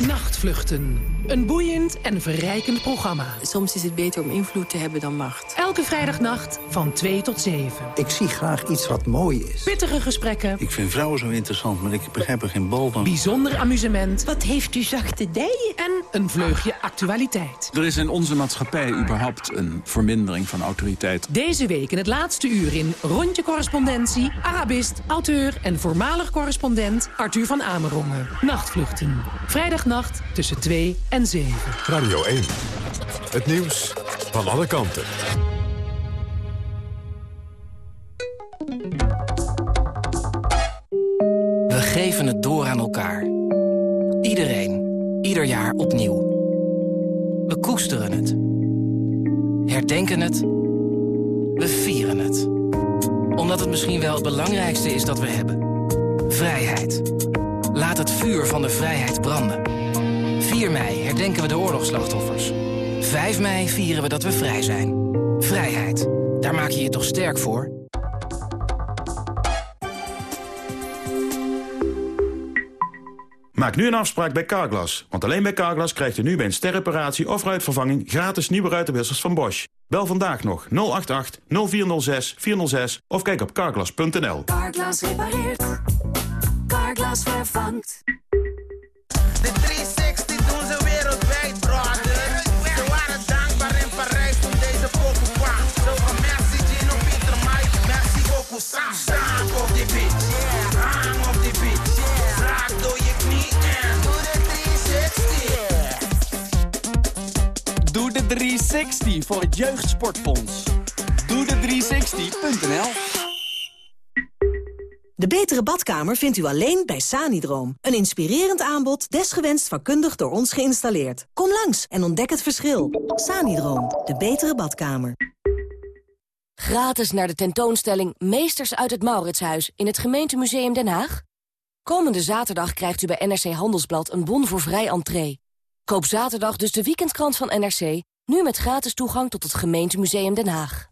Nachtvluchten. Een boeiend en verrijkend programma. Soms is het beter om invloed te hebben dan macht. Elke vrijdagnacht van 2 tot 7. Ik zie graag iets wat mooi is. Pittige gesprekken. Ik vind vrouwen zo interessant, maar ik begrijp er geen bal van. Bijzonder amusement. Wat heeft u zachte dijen? En een vleugje actualiteit. Er is in onze maatschappij überhaupt een vermindering van autoriteit. Deze week in het laatste uur in Rondje Correspondentie... Arabist, auteur en voormalig correspondent Arthur van Amerongen. Nachtvluchten. Vrijdagnacht tussen 2 en 7. Radio 1. Het nieuws van alle kanten. We geven het door aan elkaar. Iedereen. Ieder jaar opnieuw. We koesteren het. Herdenken het. We vieren het. Omdat het misschien wel het belangrijkste is dat we hebben. Vrijheid. Laat het vuur van de vrijheid branden. 4 mei herdenken we de oorlogsslachtoffers. 5 mei vieren we dat we vrij zijn. Vrijheid. Daar maak je je toch sterk voor? Maak nu een afspraak bij Carglass. Want alleen bij Carglass krijgt u nu bij een sterreparatie of ruitvervanging... gratis nieuwe ruitenwissers van Bosch. Bel vandaag nog 088 0406 406 of kijk op carglass.nl. Carglass repareert. Vervangt. De 360 doen ze wereldwijd, brother. Ze waren dankbaar in Parijs toen deze pokoe kwam. Zoveel merci Gino, Pieter, Mike, merci voor Sam. Staan op die beat, hang op die beat. Raak door je knie en doe de 360. Doe de 360 voor het Jeugdsportfonds. Doe de 360.nl De betere badkamer vindt u alleen bij Sanidroom. Een inspirerend aanbod, desgewenst vakkundig door ons geïnstalleerd. Kom langs en ontdek het verschil. Sanidroom, de betere badkamer. Gratis naar de tentoonstelling Meesters uit het Mauritshuis in het gemeentemuseum Den Haag? Komende zaterdag krijgt u bij NRC Handelsblad een bon voor vrij entree. Koop zaterdag dus de weekendkrant van NRC, nu met gratis toegang tot het gemeentemuseum Den Haag.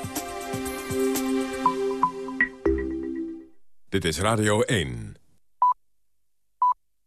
Dit is Radio 1.